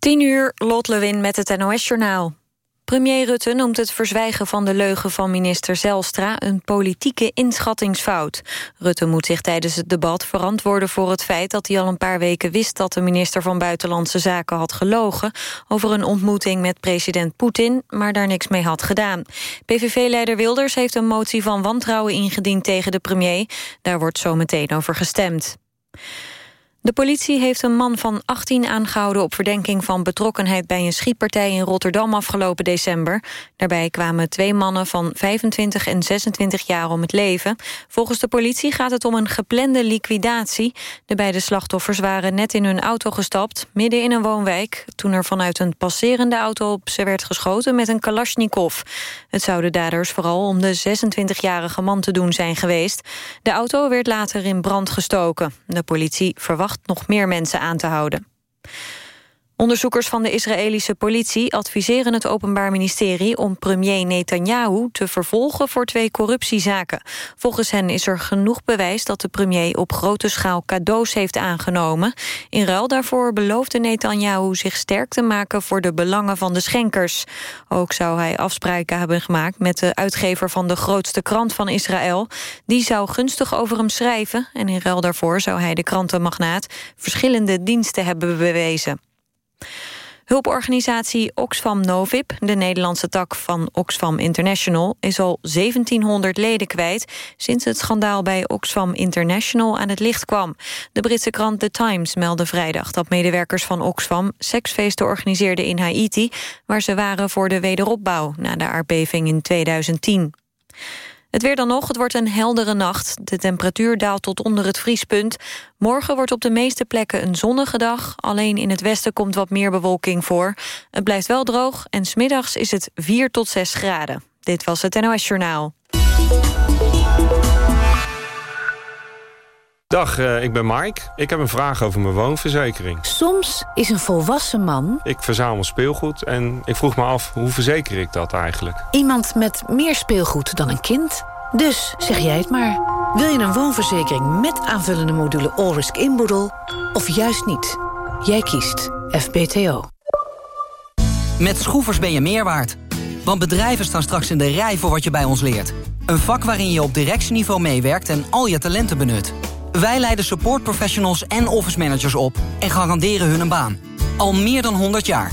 10 uur, Lot Lewin met het NOS-journaal. Premier Rutte noemt het verzwijgen van de leugen van minister Zelstra... een politieke inschattingsfout. Rutte moet zich tijdens het debat verantwoorden voor het feit... dat hij al een paar weken wist dat de minister van Buitenlandse Zaken had gelogen... over een ontmoeting met president Poetin, maar daar niks mee had gedaan. PVV-leider Wilders heeft een motie van wantrouwen ingediend tegen de premier. Daar wordt zometeen over gestemd. De politie heeft een man van 18 aangehouden op verdenking van betrokkenheid bij een schietpartij in Rotterdam afgelopen december. Daarbij kwamen twee mannen van 25 en 26 jaar om het leven. Volgens de politie gaat het om een geplande liquidatie. De beide slachtoffers waren net in hun auto gestapt, midden in een woonwijk, toen er vanuit een passerende auto op ze werd geschoten met een kalasjnikov. Het zou de daders vooral om de 26-jarige man te doen zijn geweest. De auto werd later in brand gestoken. De politie verwacht nog meer mensen aan te houden. Onderzoekers van de Israëlische politie adviseren het Openbaar Ministerie om premier Netanyahu te vervolgen voor twee corruptiezaken. Volgens hen is er genoeg bewijs dat de premier op grote schaal cadeaus heeft aangenomen. In ruil daarvoor beloofde Netanyahu zich sterk te maken voor de belangen van de schenkers. Ook zou hij afspraken hebben gemaakt met de uitgever van de grootste krant van Israël. Die zou gunstig over hem schrijven en in ruil daarvoor zou hij de krantenmagnaat verschillende diensten hebben bewezen. Hulporganisatie Oxfam Novib, de Nederlandse tak van Oxfam International... is al 1700 leden kwijt sinds het schandaal bij Oxfam International aan het licht kwam. De Britse krant The Times meldde vrijdag dat medewerkers van Oxfam... seksfeesten organiseerden in Haiti, waar ze waren voor de wederopbouw... na de aardbeving in 2010. Het weer dan nog, het wordt een heldere nacht. De temperatuur daalt tot onder het vriespunt. Morgen wordt op de meeste plekken een zonnige dag. Alleen in het westen komt wat meer bewolking voor. Het blijft wel droog en smiddags is het 4 tot 6 graden. Dit was het NOS Journaal. Dag, uh, ik ben Mike. Ik heb een vraag over mijn woonverzekering. Soms is een volwassen man... Ik verzamel speelgoed en ik vroeg me af, hoe verzeker ik dat eigenlijk? Iemand met meer speelgoed dan een kind. Dus zeg jij het maar. Wil je een woonverzekering met aanvullende module All-Risk Inboedel... of juist niet? Jij kiest FBTO. Met Schroefers ben je meer waard. Want bedrijven staan straks in de rij voor wat je bij ons leert. Een vak waarin je op directieniveau meewerkt en al je talenten benut. Wij leiden supportprofessionals en office managers op en garanderen hun een baan. Al meer dan 100 jaar.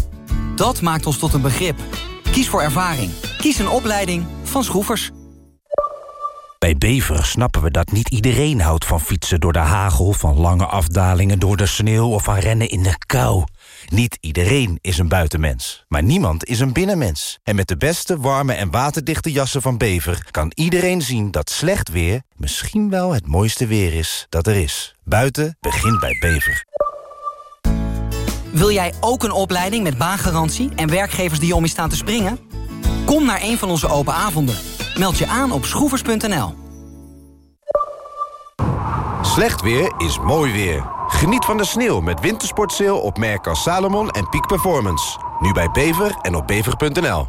Dat maakt ons tot een begrip. Kies voor ervaring. Kies een opleiding van Schroefers. Bij Bever snappen we dat niet iedereen houdt van fietsen door de hagel... van lange afdalingen door de sneeuw of van rennen in de kou. Niet iedereen is een buitenmens, maar niemand is een binnenmens. En met de beste, warme en waterdichte jassen van Bever... kan iedereen zien dat slecht weer misschien wel het mooiste weer is dat er is. Buiten begint bij Bever. Wil jij ook een opleiding met baangarantie en werkgevers die om je staan te springen? Kom naar een van onze open avonden. Meld je aan op schroevers.nl. Slecht weer is mooi weer. Geniet van de sneeuw met wintersportsale op merken als Salomon en Peak Performance. Nu bij Bever en op bever.nl.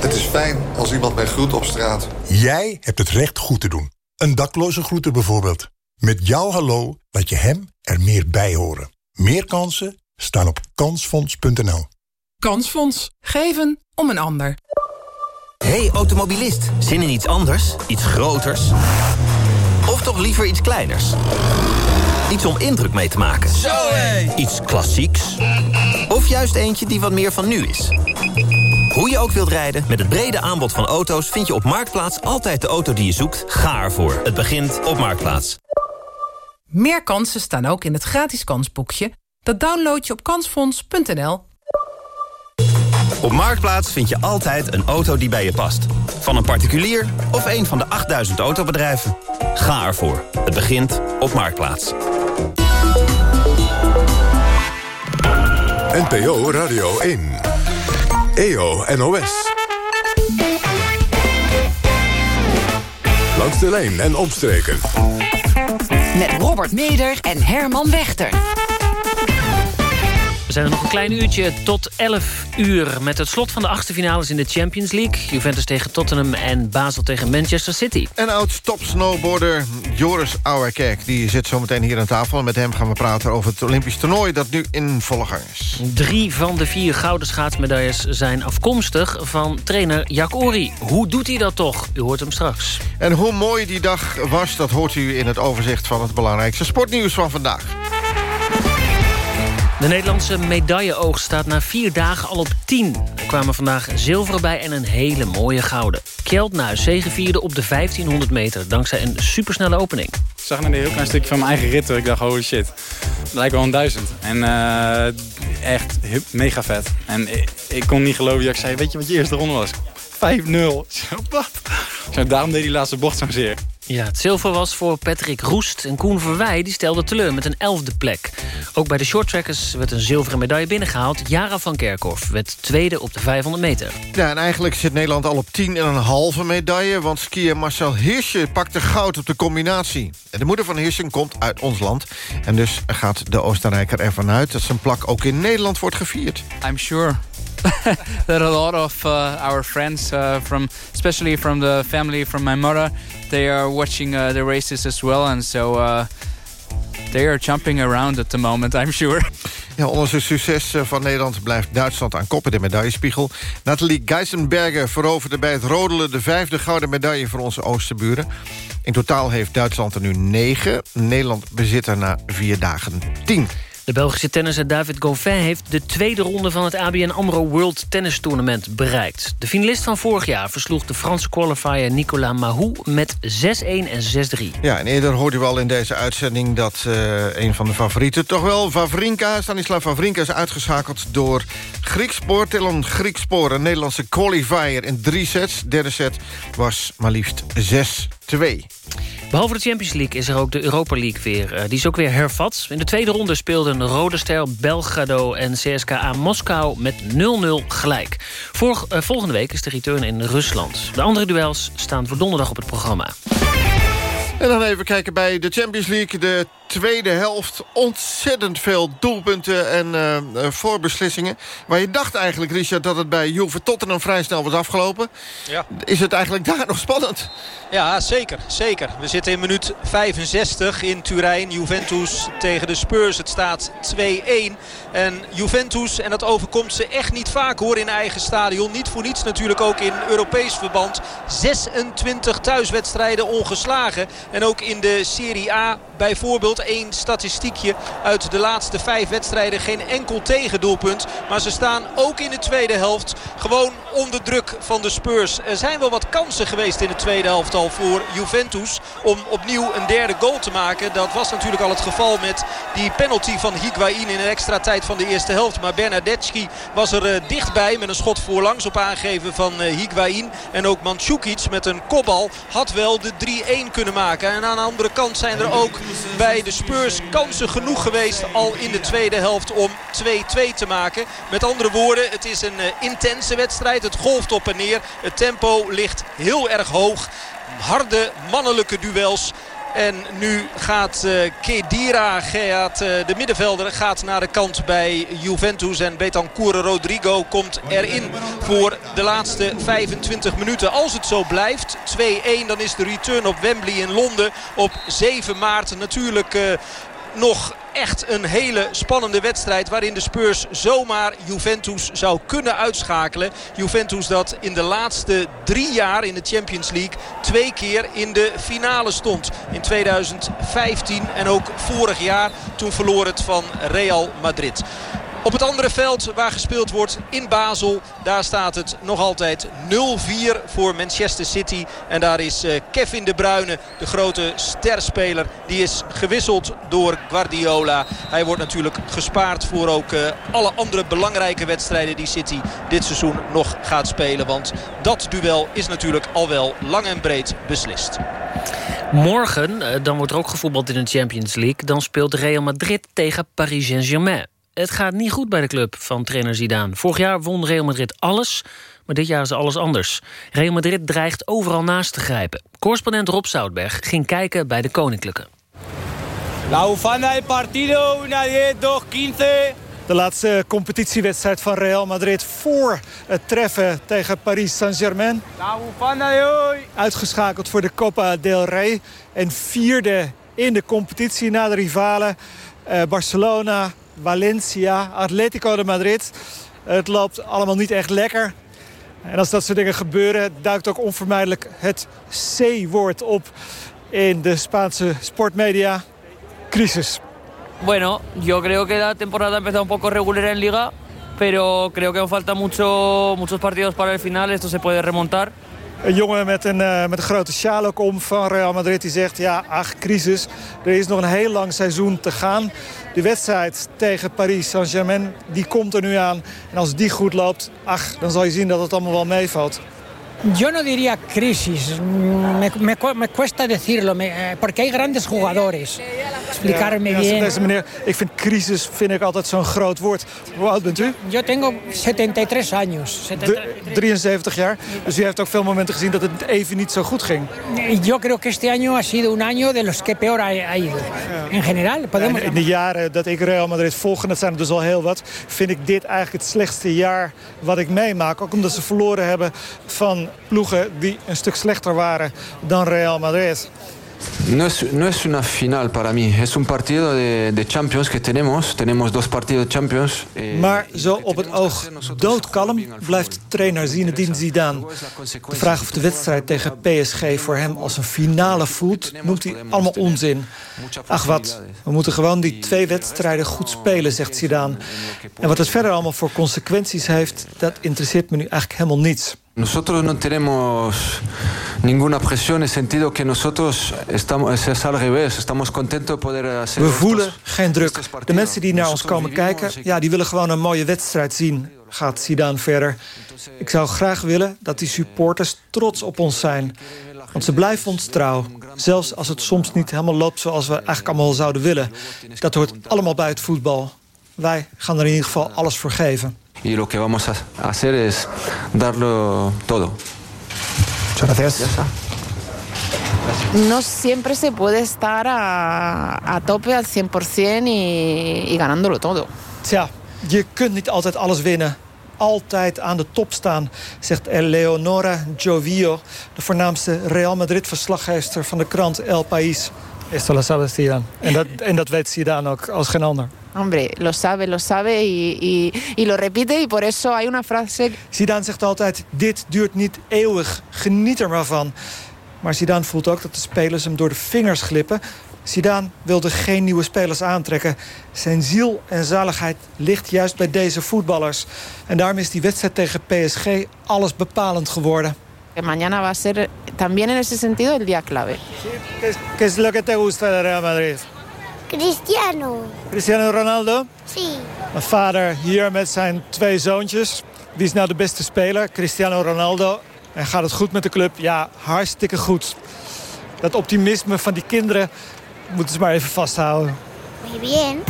Het is fijn als iemand mij groet op straat. Jij hebt het recht goed te doen. Een dakloze groeten bijvoorbeeld. Met jouw hallo laat je hem er meer bij horen. Meer kansen staan op kansfonds.nl. Kansfonds. Geven om een ander. Hey automobilist, zin in iets anders? Iets groters? Of toch liever iets kleiners? Iets om indruk mee te maken. Zo hé! Iets klassieks? Of juist eentje die wat meer van nu is? Hoe je ook wilt rijden, met het brede aanbod van auto's... vind je op Marktplaats altijd de auto die je zoekt. Ga ervoor. Het begint op Marktplaats. Meer kansen staan ook in het gratis kansboekje. Dat download je op kansfonds.nl. Op Marktplaats vind je altijd een auto die bij je past. Van een particulier of een van de 8000 autobedrijven. Ga ervoor. Het begint op Marktplaats. NPO Radio 1. EO NOS. Langs de lijn en omstreken. Met Robert Meder en Herman Wechter. Zijn er nog een klein uurtje tot 11 uur... met het slot van de achtste finales in de Champions League. Juventus tegen Tottenham en Basel tegen Manchester City. En oud-top-snowboarder Joris Auerkerk... die zit zometeen hier aan tafel. En met hem gaan we praten over het Olympisch toernooi... dat nu in volle gang is. Drie van de vier gouden schaatsmedailles zijn afkomstig... van trainer Jack Ori. Hoe doet hij dat toch? U hoort hem straks. En hoe mooi die dag was... dat hoort u in het overzicht van het belangrijkste sportnieuws van vandaag. De Nederlandse medailleoogst staat na vier dagen al op 10. Er kwamen vandaag zilveren bij en een hele mooie gouden. Kjeld Nuis zegevierde op de 1500 meter... dankzij een supersnelle opening. Ik zag net een heel klein stukje van mijn eigen rit. Ik dacht, holy shit, het lijkt wel een duizend. En uh, echt mega vet. En ik, kon niet geloven ik zei, weet je wat je eerste ronde was? 5-0. Wat? Daarom deed die laatste bocht zo zeer. Ja, het zilver was voor Patrick Roest en Koen Verwij... die stelde teleur met een elfde plek. Ook bij de shorttrackers werd een zilveren medaille binnengehaald. Jara van Kerkhoff werd tweede op de 500 meter. Ja, en eigenlijk zit Nederland al op 10 en een halve medaille... want skier Marcel Hirsje pakte goud op de combinatie. De moeder van Hirsjen komt uit ons land. En dus gaat de Oostenrijker ervan uit... dat zijn plak ook in Nederland wordt gevierd. I'm sure that a lot of uh, our friends uh, from especially from the family from my mother they are watching uh, the races as well and so they are jumping around at the moment I'm sure ja, onder het succes van Nederland blijft Duitsland aan kop de medaillespiegel. Nathalie Geisenberger veroverde bij het rodelen... de vijfde gouden medaille voor onze oosterburen. In totaal heeft Duitsland er nu negen. Nederland bezit er na vier dagen tien. De Belgische tennisser David Goffin heeft de tweede ronde... van het ABN AMRO World Tennis Tournament bereikt. De finalist van vorig jaar versloeg de Franse qualifier Nicolas Mahou... met 6-1 en 6-3. Ja, en eerder hoorde u al in deze uitzending... dat uh, een van de favorieten, toch wel Vavrinka... Stanislav Vavrinka is uitgeschakeld door Griekspoor. Tillon Griekspoor, een Nederlandse qualifier in drie sets. Derde set was maar liefst 6-2. Behalve de Champions League is er ook de Europa League weer. Uh, die is ook weer hervat. In de tweede ronde speelden Rode Ster, Belgrado en CSKA Moskou met 0-0 gelijk. Uh, volgende week is de return in Rusland. De andere duels staan voor donderdag op het programma. En dan even kijken bij de Champions League. De tweede helft ontzettend veel doelpunten en uh, voorbeslissingen. Maar je dacht eigenlijk, Richard, dat het bij Juve Tottenham vrij snel was afgelopen. Ja. Is het eigenlijk daar nog spannend? Ja, zeker. zeker. We zitten in minuut 65 in Turijn. Juventus tegen de Spurs. Het staat 2-1. En Juventus, en dat overkomt ze echt niet vaak hoor in eigen stadion. Niet voor niets natuurlijk ook in Europees verband. 26 thuiswedstrijden ongeslagen. En ook in de Serie A bijvoorbeeld één statistiekje uit de laatste vijf wedstrijden. Geen enkel tegendoelpunt. Maar ze staan ook in de tweede helft gewoon onder druk van de Spurs. Er zijn wel wat kansen geweest in de tweede helft al voor Juventus. Om opnieuw een derde goal te maken. Dat was natuurlijk al het geval met die penalty van Higuain in een extra tijd van de eerste helft. Maar Bernadetski was er uh, dichtbij met een schot voorlangs op aangeven van uh, Higuain. En ook Mandzukic met een kopbal had wel de 3-1 kunnen maken. En aan de andere kant zijn er ook bij de Spurs kansen genoeg geweest al in de tweede helft om 2-2 te maken. Met andere woorden, het is een uh, intense wedstrijd. Het golft op en neer. Het tempo ligt heel erg hoog. Harde mannelijke duels. En nu gaat uh, Kedira, gaat, uh, de middenvelder, gaat naar de kant bij Juventus. En Betancourt Rodrigo komt erin voor de laatste 25 minuten. Als het zo blijft, 2-1, dan is de return op Wembley in Londen op 7 maart natuurlijk... Nog echt een hele spannende wedstrijd waarin de Spurs zomaar Juventus zou kunnen uitschakelen. Juventus dat in de laatste drie jaar in de Champions League twee keer in de finale stond. In 2015 en ook vorig jaar toen verloor het van Real Madrid. Op het andere veld waar gespeeld wordt in Basel. Daar staat het nog altijd 0-4 voor Manchester City. En daar is uh, Kevin De Bruyne, de grote sterspeler. Die is gewisseld door Guardiola. Hij wordt natuurlijk gespaard voor ook uh, alle andere belangrijke wedstrijden die City dit seizoen nog gaat spelen. Want dat duel is natuurlijk al wel lang en breed beslist. Morgen, uh, dan wordt er ook gevoetbald in de Champions League. Dan speelt Real Madrid tegen Paris Saint-Germain het gaat niet goed bij de club van trainer Zidane. Vorig jaar won Real Madrid alles, maar dit jaar is alles anders. Real Madrid dreigt overal naast te grijpen. Correspondent Rob Zoutberg ging kijken bij de Koninklijke. La bufanda del partido, una 10, 2, 15. De laatste competitiewedstrijd van Real Madrid voor het treffen tegen Paris Saint-Germain. Uitgeschakeld voor de Copa del Rey. En vierde in de competitie na de rivalen. Uh, Barcelona, Valencia, Atletico de Madrid. Het loopt allemaal niet echt lekker. En als dat soort dingen gebeuren, duikt ook onvermijdelijk het C-woord op in de Spaanse sportmedia. Crisis. Bueno, yo creo que la temporada empezó un poco regular en Liga, pero creo que aún falta mucho, muchos partidos para el final. Esto se puede remontar. Een jongen met een, uh, met grote sjaal ook om van Real Madrid die zegt... ja, ach, crisis. Er is nog een heel lang seizoen te gaan. De wedstrijd tegen Paris Saint-Germain, die komt er nu aan. En als die goed loopt, ach, dan zal je zien dat het allemaal wel meevalt. Yo no diría crisis, me, me, me cuesta decirlo, me, eh, porque hay grandes jugadores. Explicarme ja, bien. Deze meneer, ik vind crisis vind ik altijd zo'n groot woord. Hoe oud bent u? Yo tengo 73 años. 73 jaar. Dus u heeft ook veel momenten gezien dat het even niet zo goed ging. Yo creo que este año ha sido un año de los que peor ha, ha ido. En general, podemos... in de jaren dat ik Real Madrid volg, en dat zijn er dus al heel wat... vind ik dit eigenlijk het slechtste jaar wat ik meemaak. Ook omdat ze verloren hebben van ploegen die een stuk slechter waren dan Real Madrid. No es, no es una final para mí, es un partido de, de Champions que tenemos. Tenemos dos partidos Champions. Eh, maar zo op het oog doodkalm blijft trainer Zinedine Zidane. De vraag of de wedstrijd tegen PSG voor hem als een finale voelt... noemt hij allemaal onzin. Ach wat, we moeten gewoon die twee wedstrijden goed spelen, zegt Zidane. En wat het verder allemaal voor consequenties heeft... dat interesseert me nu eigenlijk helemaal niets. Nosotros no tenemos ninguna presión en el sentido que nosotros estamos, es al revés, estamos contentos de poder hacer... We voelen geen druk. De mensen die naar ons komen kijken, ja, die willen gewoon een mooie wedstrijd zien, gaat Zidane verder. Ik zou graag willen dat die supporters trots op ons zijn. Want ze blijven ons trouw. Zelfs als het soms niet helemaal loopt zoals we eigenlijk allemaal zouden willen. Dat hoort allemaal bij het voetbal. Wij gaan er in ieder geval alles voor geven. Y lo que vamos a hacer es darlo todo. Muchas gracias. No siempre se puede estar a, a tope al 100% y, y ganándolo todo. Tja, je kunt niet altijd alles winnen. Altijd aan de top staan, zegt Eleonora Jovillo... de voornaamste Real Madrid-verslaggever van de krant El País. Esto lo sabes, Zidane. En dat, en dat weet Zidane ook als geen ander. Hombre, lo sabe, lo sabe y, y, y lo repite y por eso hay una frase... Zidane zegt altijd, dit duurt niet eeuwig, geniet er maar van. Maar Zidane voelt ook dat de spelers hem door de vingers glippen. Zidane wilde geen nieuwe spelers aantrekken. Zijn ziel en zaligheid ligt juist bij deze voetballers. En daarom is die wedstrijd tegen PSG alles bepalend geworden. Mañana va a ser también en ese sentido el día clave. ¿Qué es lo que te gusta de Real Madrid? Cristiano. Cristiano Ronaldo? Sí. Mijn vader hier met zijn twee zoontjes. Wie is nou de beste speler? Cristiano Ronaldo. En gaat het goed met de club? Ja, hartstikke goed. Dat optimisme van die kinderen moeten ze maar even vasthouden. Muy bien.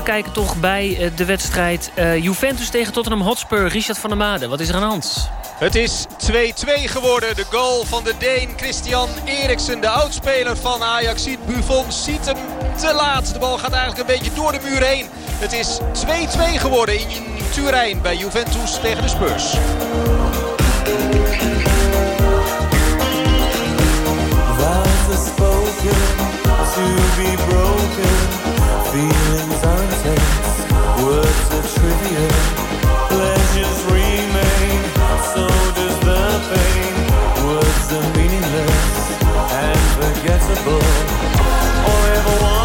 Even kijken toch bij de wedstrijd uh, Juventus tegen Tottenham Hotspur. Richard van der Made, wat is er aan de hand? Het is 2-2 geworden. De goal van de Deen Christian Eriksen. De oudspeler van Ajax ziet Buffon. Ziet hem te laat. De bal gaat eigenlijk een beetje door de muur heen. Het is 2-2 geworden in Turijn bij Juventus tegen de Spurs. to be broken Feelings untamed, words are trivial. Pleasures remain, so does the pain. Words are meaningless and forgettable. Or ever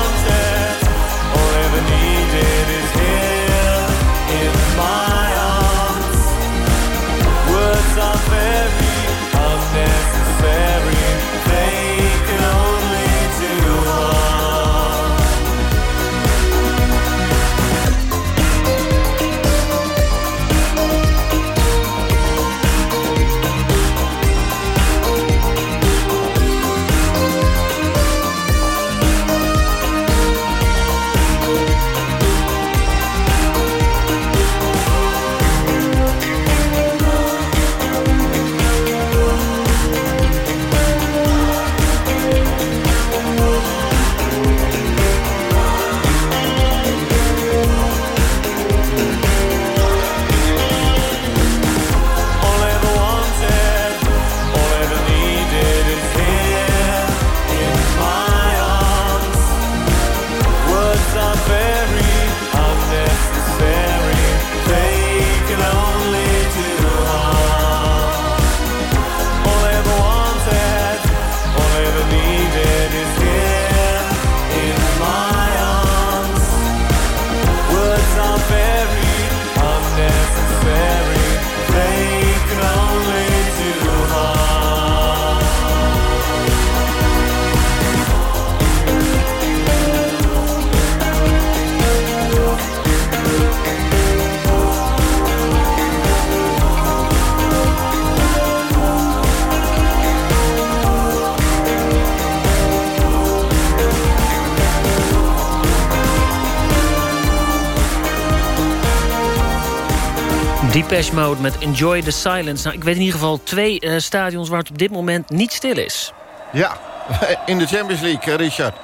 Depeche Mode met Enjoy the Silence. Nou, ik weet in ieder geval twee uh, stadions waar het op dit moment niet stil is. Ja, in de Champions League, Richard.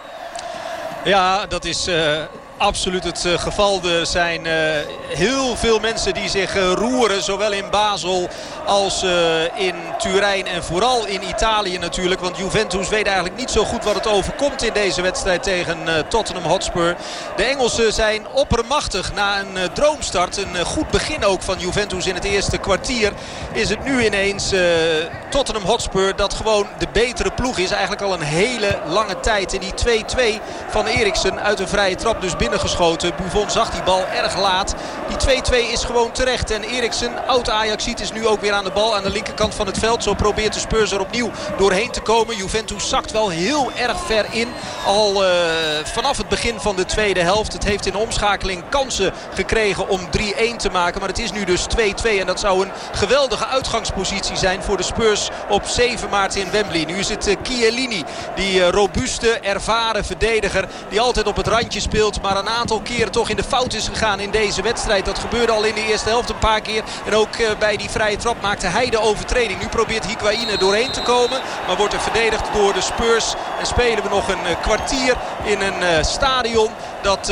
Ja, dat is uh, absoluut het uh, geval. Er zijn uh, heel veel mensen die zich uh, roeren. Zowel in Basel als in Turijn. En vooral in Italië natuurlijk. Want Juventus weet eigenlijk niet zo goed wat het overkomt in deze wedstrijd tegen Tottenham Hotspur. De Engelsen zijn oppermachtig na een droomstart. Een goed begin ook van Juventus in het eerste kwartier. Is het nu ineens Tottenham Hotspur dat gewoon de betere ploeg is. Eigenlijk al een hele lange tijd. En die 2-2 van Eriksen uit een vrije trap dus binnen geschoten. Buffon zag die bal erg laat. Die 2-2 is gewoon terecht. En Eriksen, oud Ajaxiet, is nu ook weer aan de bal aan de linkerkant van het veld. Zo probeert de Spurs er opnieuw doorheen te komen. Juventus zakt wel heel erg ver in. Al uh, vanaf het begin van de tweede helft. Het heeft in omschakeling kansen gekregen om 3-1 te maken. Maar het is nu dus 2-2. En dat zou een geweldige uitgangspositie zijn voor de Spurs op 7 maart in Wembley. Nu is het uh, Chiellini, die uh, robuuste, ervaren verdediger. Die altijd op het randje speelt. Maar een aantal keren toch in de fout is gegaan in deze wedstrijd. Dat gebeurde al in de eerste helft een paar keer. En ook bij die vrije trap maakte hij de overtreding. Nu probeert Higuain doorheen te komen. Maar wordt er verdedigd door de Spurs. En spelen we nog een uh, kwartier in een uh, stadion dat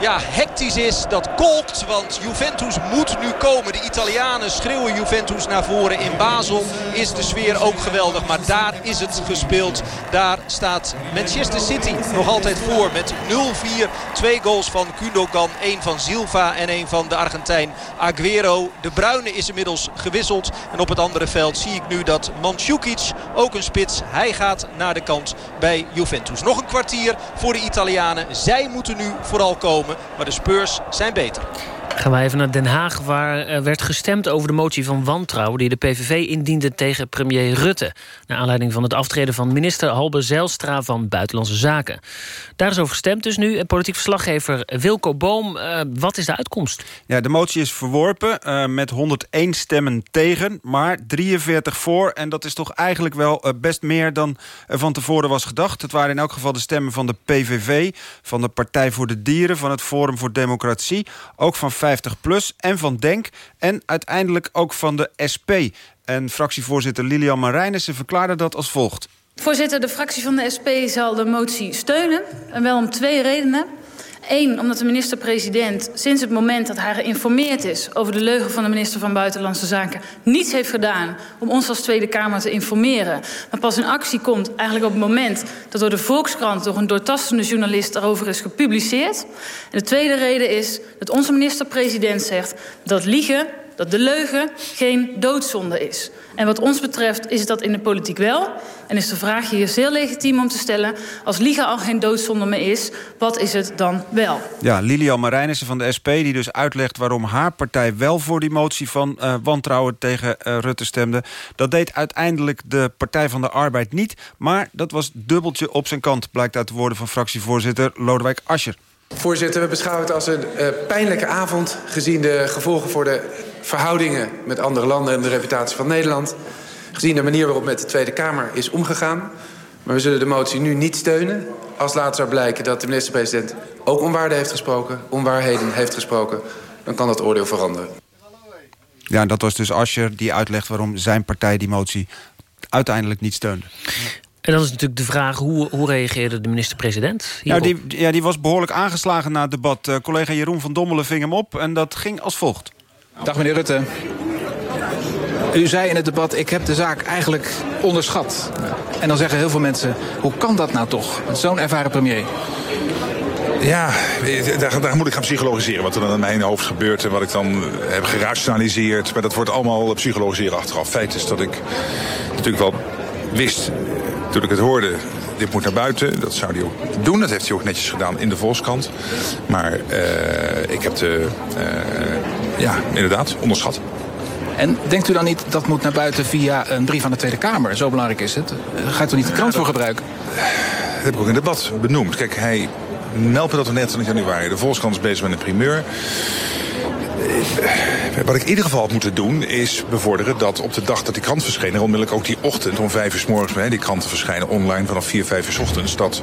ja, hectisch is. Dat kolkt, want Juventus moet nu komen. De Italianen schreeuwen Juventus naar voren. In Basel is de sfeer ook geweldig. Maar daar is het gespeeld. Daar staat Manchester City nog altijd voor met 0-4. Twee goals van Gundogan, één van Silva en één van de Argentijn Aguero. De Bruyne is inmiddels gewisseld. En op het andere veld zie ik nu dat Mandzukic, ook een spits, hij gaat naar de kant bij Juventus. Nog een kwartier voor de Italianen. Zij moeten nu vooral komen, maar de Spurs zijn beter. Gaan we even naar Den Haag, waar uh, werd gestemd over de motie van wantrouwen... die de PVV indiende tegen premier Rutte. Naar aanleiding van het aftreden van minister Halbe Zijlstra van Buitenlandse Zaken. Daar is over gestemd dus nu. Politiek verslaggever Wilco Boom, uh, wat is de uitkomst? Ja, de motie is verworpen uh, met 101 stemmen tegen, maar 43 voor. En dat is toch eigenlijk wel best meer dan van tevoren was gedacht. Het waren in elk geval de stemmen van de PVV... van de Partij voor de Dieren, van het Forum voor Democratie... ook van 50PLUS en van DENK en uiteindelijk ook van de SP. En fractievoorzitter Lilian Marijnissen verklaarde dat als volgt. Voorzitter, de fractie van de SP zal de motie steunen. En wel om twee redenen. Eén, omdat de minister-president sinds het moment dat hij geïnformeerd is... over de leugen van de minister van Buitenlandse Zaken... niets heeft gedaan om ons als Tweede Kamer te informeren. Maar pas in actie komt eigenlijk op het moment... dat door de Volkskrant door een doortastende journalist erover is gepubliceerd. En de tweede reden is dat onze minister-president zegt... dat liegen, dat de leugen geen doodzonde is. En wat ons betreft is dat in de politiek wel. En is de vraag hier zeer legitiem om te stellen... als liegen al geen doodzonde meer is, wat is het dan wel? Ja, Lilian Marijnissen van de SP die dus uitlegt... waarom haar partij wel voor die motie van uh, wantrouwen tegen uh, Rutte stemde. Dat deed uiteindelijk de Partij van de Arbeid niet. Maar dat was dubbeltje op zijn kant... blijkt uit de woorden van fractievoorzitter Lodewijk Asscher. Voorzitter, we beschouwen het als een uh, pijnlijke avond... gezien de gevolgen voor de verhoudingen met andere landen... en de reputatie van Nederland. Gezien de manier waarop met de Tweede Kamer is omgegaan. Maar we zullen de motie nu niet steunen. Als later zou blijken dat de minister-president ook onwaarde heeft gesproken... onwaarheden heeft gesproken, dan kan dat oordeel veranderen. Ja, dat was dus Asscher die uitlegt waarom zijn partij die motie uiteindelijk niet steunde. En dan is natuurlijk de vraag, hoe, hoe reageerde de minister-president? Ja, die, ja, die was behoorlijk aangeslagen na het debat. Uh, collega Jeroen van Dommelen ving hem op en dat ging als volgt. Dag meneer Rutte. U zei in het debat, ik heb de zaak eigenlijk onderschat. En dan zeggen heel veel mensen, hoe kan dat nou toch? Zo'n ervaren premier. Ja, daar, daar, moet ik gaan psychologiseren. Wat er dan in mijn hoofd gebeurt en wat ik dan heb gerationaliseerd. Maar dat wordt allemaal psychologiseren achteraf. Feit is dat ik natuurlijk wel wist toen ik het hoorde, dit moet naar buiten. Dat zou hij ook doen. Dat heeft hij ook netjes gedaan in de Volkskrant. Maar uh, ik heb de, uh, ja, inderdaad, onderschat. En denkt u dan niet dat moet naar buiten via een brief aan de Tweede Kamer? Zo belangrijk is het. Gaat u niet de krant ja, voor gebruiken? Dat heb ik ook in het debat benoemd. Kijk, hij meldt me dat we net in januari. De Volkskrant is bezig met een primeur. Wat ik in ieder geval had moeten doen is bevorderen dat op de dag dat die krant verscheen... en onmiddellijk ook die ochtend om vijf uur s morgens... Die kranten verschijnen online vanaf vier, vijf uur s ochtends... dat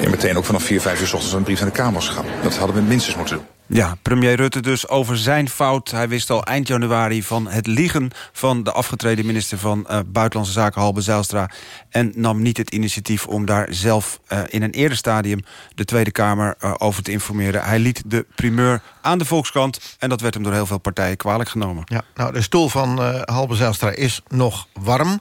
en meteen ook vanaf vier, vijf uur s ochtends een brief aan de Kamer was gegaan. Dat hadden we minstens moeten doen. Ja, premier Rutte dus over zijn fout. Hij wist al eind januari van het liegen van de afgetreden minister van uh, Buitenlandse Zaken Halbe Zijlstra en nam niet het initiatief om daar zelf uh, in een eerder stadium de Tweede Kamer over te informeren. Hij liet de primeur aan de Volkskrant en dat werd hem door heel veel partijen kwalijk genomen. Ja, nou, de stoel van Halbe Zijlstra is nog warm.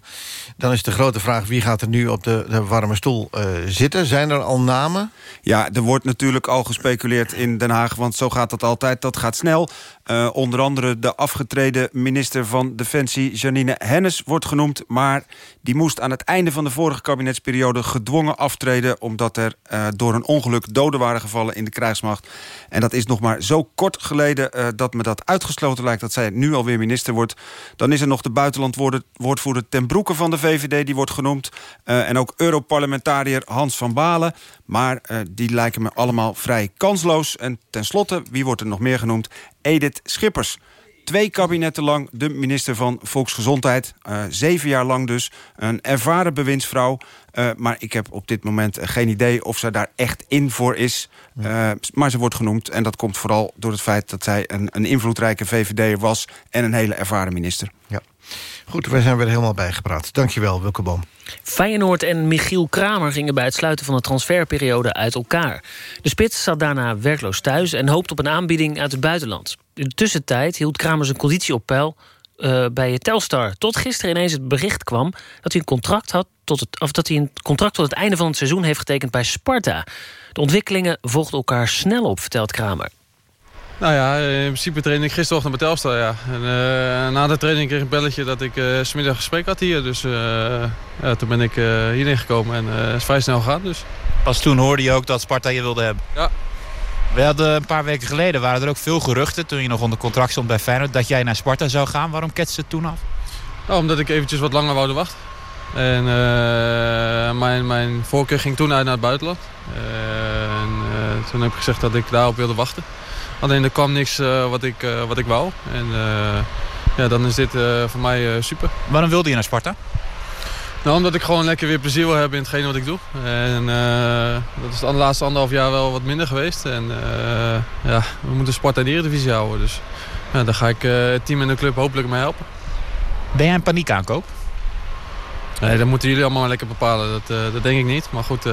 Dan is de grote vraag wie gaat er nu op de, de warme stoel zitten. Zijn er al namen? Ja, er wordt natuurlijk al gespeculeerd in Den Haag, want zo gaat dat altijd. Dat gaat snel. Uh, onder andere de afgetreden minister van Defensie, Janine Hennis, wordt genoemd. Maar die moest aan het einde van de vorige kabinetsperiode gedwongen aftreden... omdat er uh, door een ongeluk doden waren gevallen in de krijgsmacht. En dat is nog maar zo kort geleden uh, dat me dat uitgesloten lijkt... dat zij nu alweer minister wordt. Dan is er nog de buitenlandwoordvoerder ten Broeke van de VVD, die wordt genoemd. en ook Europarlementariër Hans van Balen. Maar die lijken me allemaal vrij kansloos. En tenslotte, wie wordt er nog meer genoemd? Edith Schippers. Twee kabinetten lang de minister van Volksgezondheid. Uh, zeven jaar lang dus. Een ervaren bewindsvrouw. Uh, maar ik heb op dit moment geen idee of ze daar echt in voor is. Maar ze wordt genoemd. En dat komt vooral door het feit dat zij een, een invloedrijke VVD'er was... en een hele ervaren minister. Ja. Goed, wij zijn weer helemaal bijgepraat. Dankjewel, Wilke Boom. Feyenoord en Michiel Kramer gingen bij het sluiten van de transferperiode uit elkaar. De spits zat daarna werkloos thuis en hoopt op een aanbieding uit het buitenland. In de tussentijd hield Kramer zijn conditie op peil uh, bij Telstar. Tot gisteren ineens het bericht kwam dat hij een contract had tot het, of dat hij een contract tot het einde van het seizoen heeft getekend bij Sparta. De ontwikkelingen volgden elkaar snel op, vertelt Kramer. Nou ja, in principe trainde ik gisterochtend bij Telstar, ja. En, uh, na de training kreeg ik een belletje dat ik uh, smiddag gesprek had hier. Dus uh, ja, toen ben ik hierheen gekomen en het is vrij snel gegaan. Dus. Pas toen hoorde je ook dat Sparta je wilde hebben? Ja. We hadden een paar weken geleden waren er ook veel geruchten... toen je nog onder contract stond bij Feyenoord... dat jij naar Sparta zou gaan. Waarom ketste het toen af? Nou, omdat ik eventjes wat langer wilde wachten. En mijn, mijn voorkeur ging toen uit naar het buitenland. en toen heb ik gezegd dat ik daarop wilde wachten. Alleen er kwam niks uh, wat, ik, uh, wat ik wou. En uh, ja, dan is dit voor mij super. Waarom wilde je naar Sparta? Nou, omdat ik gewoon lekker weer plezier wil hebben in hetgeen wat ik doe. En dat is de laatste anderhalf jaar wel wat minder geweest. En ja, we moeten Sparta in de Eredivisie houden. Dus ja, daar ga ik het team en de club hopelijk mee helpen. Ben jij een paniekaankoop? Nee, dat moeten jullie allemaal lekker bepalen. Dat, dat denk ik niet. Maar goed,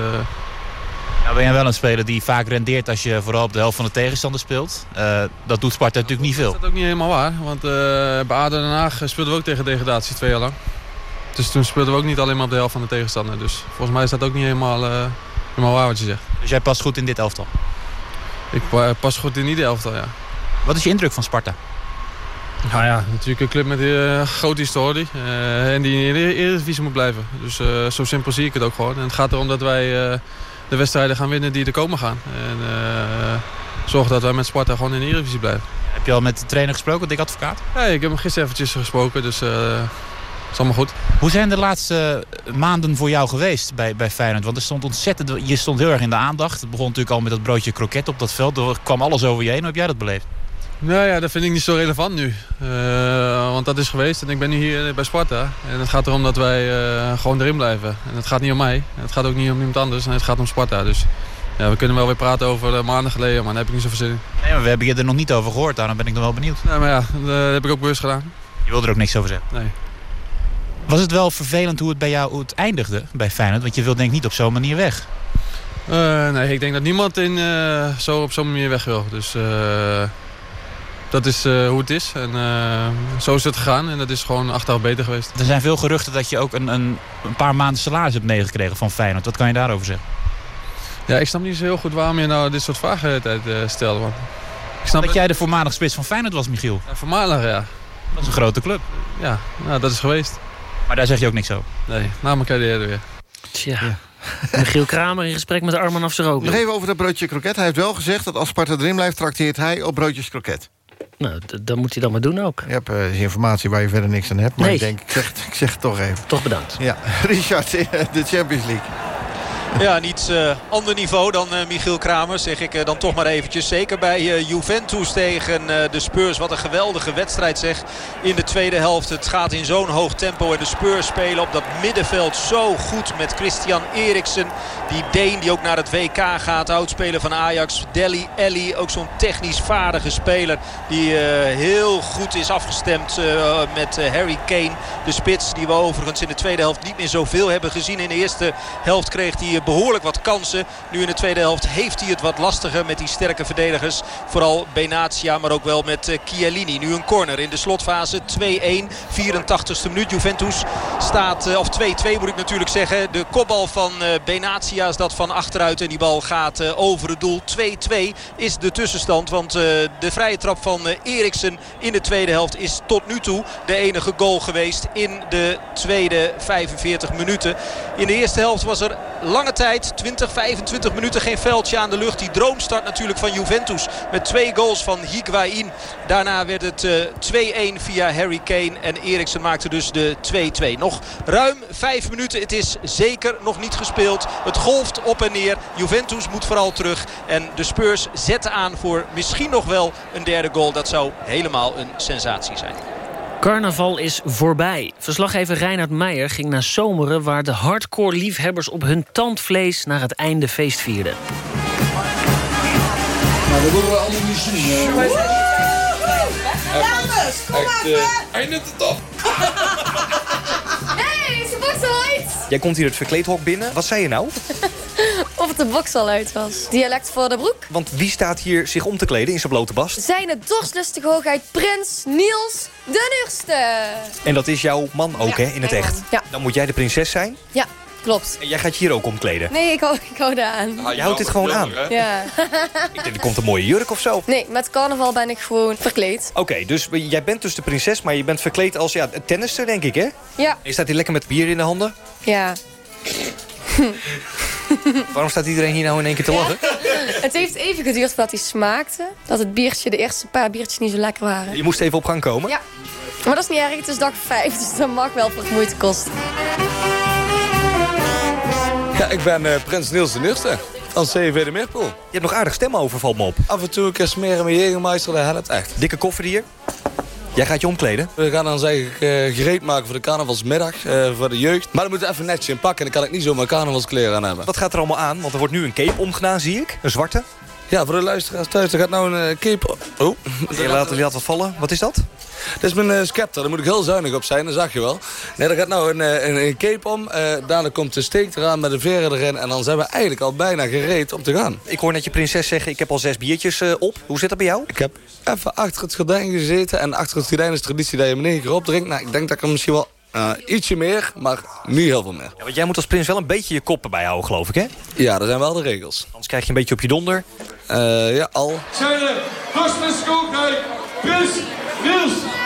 nou ben jij wel een speler die vaak rendeert als je vooral op de helft van de tegenstander speelt. Uh, dat doet Sparta natuurlijk niet veel. Dat is ook niet helemaal waar. Want uh, bij ADO Den Haag speelden we ook tegen degradatie twee jaar lang. Dus toen speelden we ook niet alleen maar op de helft van de tegenstander. Dus volgens mij is dat ook niet helemaal, uh, helemaal waar wat je zegt. Dus jij past goed in dit elftal? Ik pas goed in ieder elftal, ja. Wat is je indruk van Sparta? Nou ja, natuurlijk een club met een grote historie. en die in de Eredivisie moet blijven. Dus zo simpel zie ik het ook gewoon. En het gaat erom dat wij de wedstrijden gaan winnen die er komen gaan. En uh, zorgen dat wij met Sparta gewoon in de Eredivisie blijven. Heb je al met de trainer gesproken, Dick Advocaat? Ja, ik heb hem gisteren eventjes gesproken, dus uh, is allemaal goed. Hoe zijn de laatste maanden voor jou geweest bij, bij Feyenoord? Want er stond ontzettend, je stond heel erg in de aandacht. Het begon natuurlijk al met dat broodje kroket op dat veld. Er kwam alles over je heen. Hoe heb jij dat beleefd? Nou ja, dat vind ik niet zo relevant nu. Uh, want dat is geweest en ik ben nu hier bij Sparta. En het gaat erom dat wij uh, gewoon erin blijven. En het gaat niet om mij. Het gaat ook niet om iemand anders. En het gaat om Sparta. Dus ja, we kunnen wel weer praten over uh, maanden geleden. Maar daar heb ik niet zoveel zin in. Nee, maar we hebben je er nog niet over gehoord. Daarom ben ik nog wel benieuwd. Nee, maar ja, dat heb ik ook bewust gedaan. Je wilde er ook niks over zeggen? Nee. Was het wel vervelend hoe het bij jou hoe het eindigde bij Feyenoord? Want je wil denk ik niet op zo'n manier weg. nee, ik denk dat niemand in, zo op zo'n manier weg wil. Dus dat is uh, hoe het is. En uh, zo is het gegaan. En dat is gewoon achteraf beter geweest. Er zijn veel geruchten dat je ook een, een, een paar maanden salaris hebt meegekregen van Feyenoord. Wat kan je daarover zeggen? Ja, ik snap niet zo heel goed waarom je nou dit soort vragen tijd uh, stelt. Want ik snap dat jij de voormalig spits van Feyenoord was, Michiel. Ja, voormalig, ja. Dat is een grote club. Ja, nou, dat is geweest. Maar daar zeg je ook niks over? Nee, na mijn carrière weer. Tja. Ja. Michiel Kramer in gesprek met Arman Afseroglu. Nog even over dat broodje kroket. Hij heeft wel gezegd dat als Sparta erin blijft... trakteert hij op broodjes kroket. Nou, dat moet hij dan maar doen ook. Je hebt uh, informatie waar je verder niks aan hebt. Maar nee. ik denk, ik zeg, ik zeg het toch even. Toch bedankt. Ja, Richard, de Champions League. Ja, niet uh, ander niveau dan uh, Michiel Kramer, zeg ik uh, dan toch maar eventjes. Zeker bij Juventus tegen de Spurs. Wat een geweldige wedstrijd zeg in de tweede helft. Het gaat in zo'n hoog tempo en de Spurs spelen op dat middenveld zo goed met Christian Eriksen. Die Deen die ook naar het WK gaat, oudspeler van Ajax. Deli Ellie, ook zo'n technisch vaardige speler die heel goed is afgestemd met Harry Kane. De spits die we overigens in de tweede helft niet meer zoveel hebben gezien. In de eerste helft kreeg hij behoorlijk wat kansen. Nu in de tweede helft heeft hij het wat lastiger met die sterke verdedigers. Vooral Benatia, maar ook wel met Chiellini. Nu een corner in de slotfase. 2-1, 84ste minuut. Juventus staat, of 2-2 moet ik natuurlijk zeggen. De kopbal van Benatia is dat van achteruit. En die bal gaat over het doel. 2-2 is de tussenstand. Want de vrije trap van Eriksen in de tweede helft is tot nu toe de enige goal geweest in de tweede 45 minuten. In de eerste helft was er lange tijd, 20, 25 minuten geen veldje aan de lucht. Die droomstart natuurlijk van Juventus met twee goals van Higuain. Daarna werd het uh, 2-1 via Harry Kane en Eriksen maakte dus de 2-2. Nog ruim 5 minuten. Het is zeker nog niet gespeeld. Het golft op en neer. Juventus moet vooral terug. En de Spurs zetten aan voor misschien nog wel een derde goal. Dat zou helemaal een sensatie zijn. Carnaval is voorbij. Verslaggever Reinhard Meijer ging naar Zomeren... waar de hardcore liefhebbers op hun tandvlees naar het einde feest vierden. Nou, dat willen we allemaal niet zien. Dames, kom maar! Hij neemt het op. Hé, ze was al uit! Jij komt hier het verkleedhok binnen. Wat zei je nou? Of het de box al uit was. Dialect voor de broek. Want wie staat hier zich om te kleden in zijn blote bast? Zijn het dorstlustige hoogheid Prins Niels de Nuurste. En dat is jouw man ook, Ja, hè, in het echt? man. Ja. Dan moet jij de prinses zijn. Ja, klopt. En jij gaat je hier ook omkleden. Nee, ik hou, ik hou daar aan. Ah, je houdt dit gewoon aan. Ja. Ik denk, er komt een mooie jurk of zo. Nee, met carnaval ben ik gewoon verkleed. Oké, dus jij bent dus de prinses, maar je bent verkleed als ja, tennister, denk ik, hè? Ja. Je staat hier lekker met bier in de handen. Ja. Waarom staat iedereen hier nou in één keer te lachen? Het heeft even geduurd voordat hij smaakte. Dat het biertje, de eerste paar biertjes niet zo lekker waren. Je moest even op gang komen. Ja. Maar dat is niet erg, het is dag 5, dus dat mag wel voor het moeite kosten. Ja, ik ben eh, Prins Niels de Nuurste van CV de Meerpoel. Je hebt nog aardig stemmen over, valt me op. Af en toe een keer smeren met Jägermeister, dat helpt echt. Dikke koffer hier. Jij gaat je omkleden? We gaan dan zeg ik eh, gereed maken voor de carnavalsmiddag, eh, voor de jeugd. Maar dan moet even netjes in pakken en dan kan ik niet zomaar carnavalskleren aan hebben. Wat gaat er allemaal aan? Want er wordt nu een cape omgedaan, zie ik. Een zwarte. Ja, voor de luisteraars thuis, er gaat nou een uh, cape... Oh. Je laat, je laat wat vallen. Wat is dat? Dit is mijn uh, scepter, daar moet ik heel zuinig op zijn, dat zag je wel. Nee, er gaat nou een, uh, een, een cape om. Uh, daarna komt de steek eraan met de veren erin. En dan zijn we eigenlijk al bijna gereed om te gaan. Ik hoor net je prinses zeggen, ik heb al zes biertjes uh, op. Hoe zit dat bij jou? Ik heb even achter het gordijn gezeten. En achter het gordijn is traditie dat je hem in één keer opdrinkt. Nou, ik denk dat ik er misschien wel uh, ietsje meer, maar niet heel veel meer. Ja, want jij moet als prins wel een beetje je koppen bijhouden, geloof ik, hè? Ja, dat zijn wel de regels. Anders krijg je een beetje op je donder. Uh, ja, al. Zijn er Prins Niels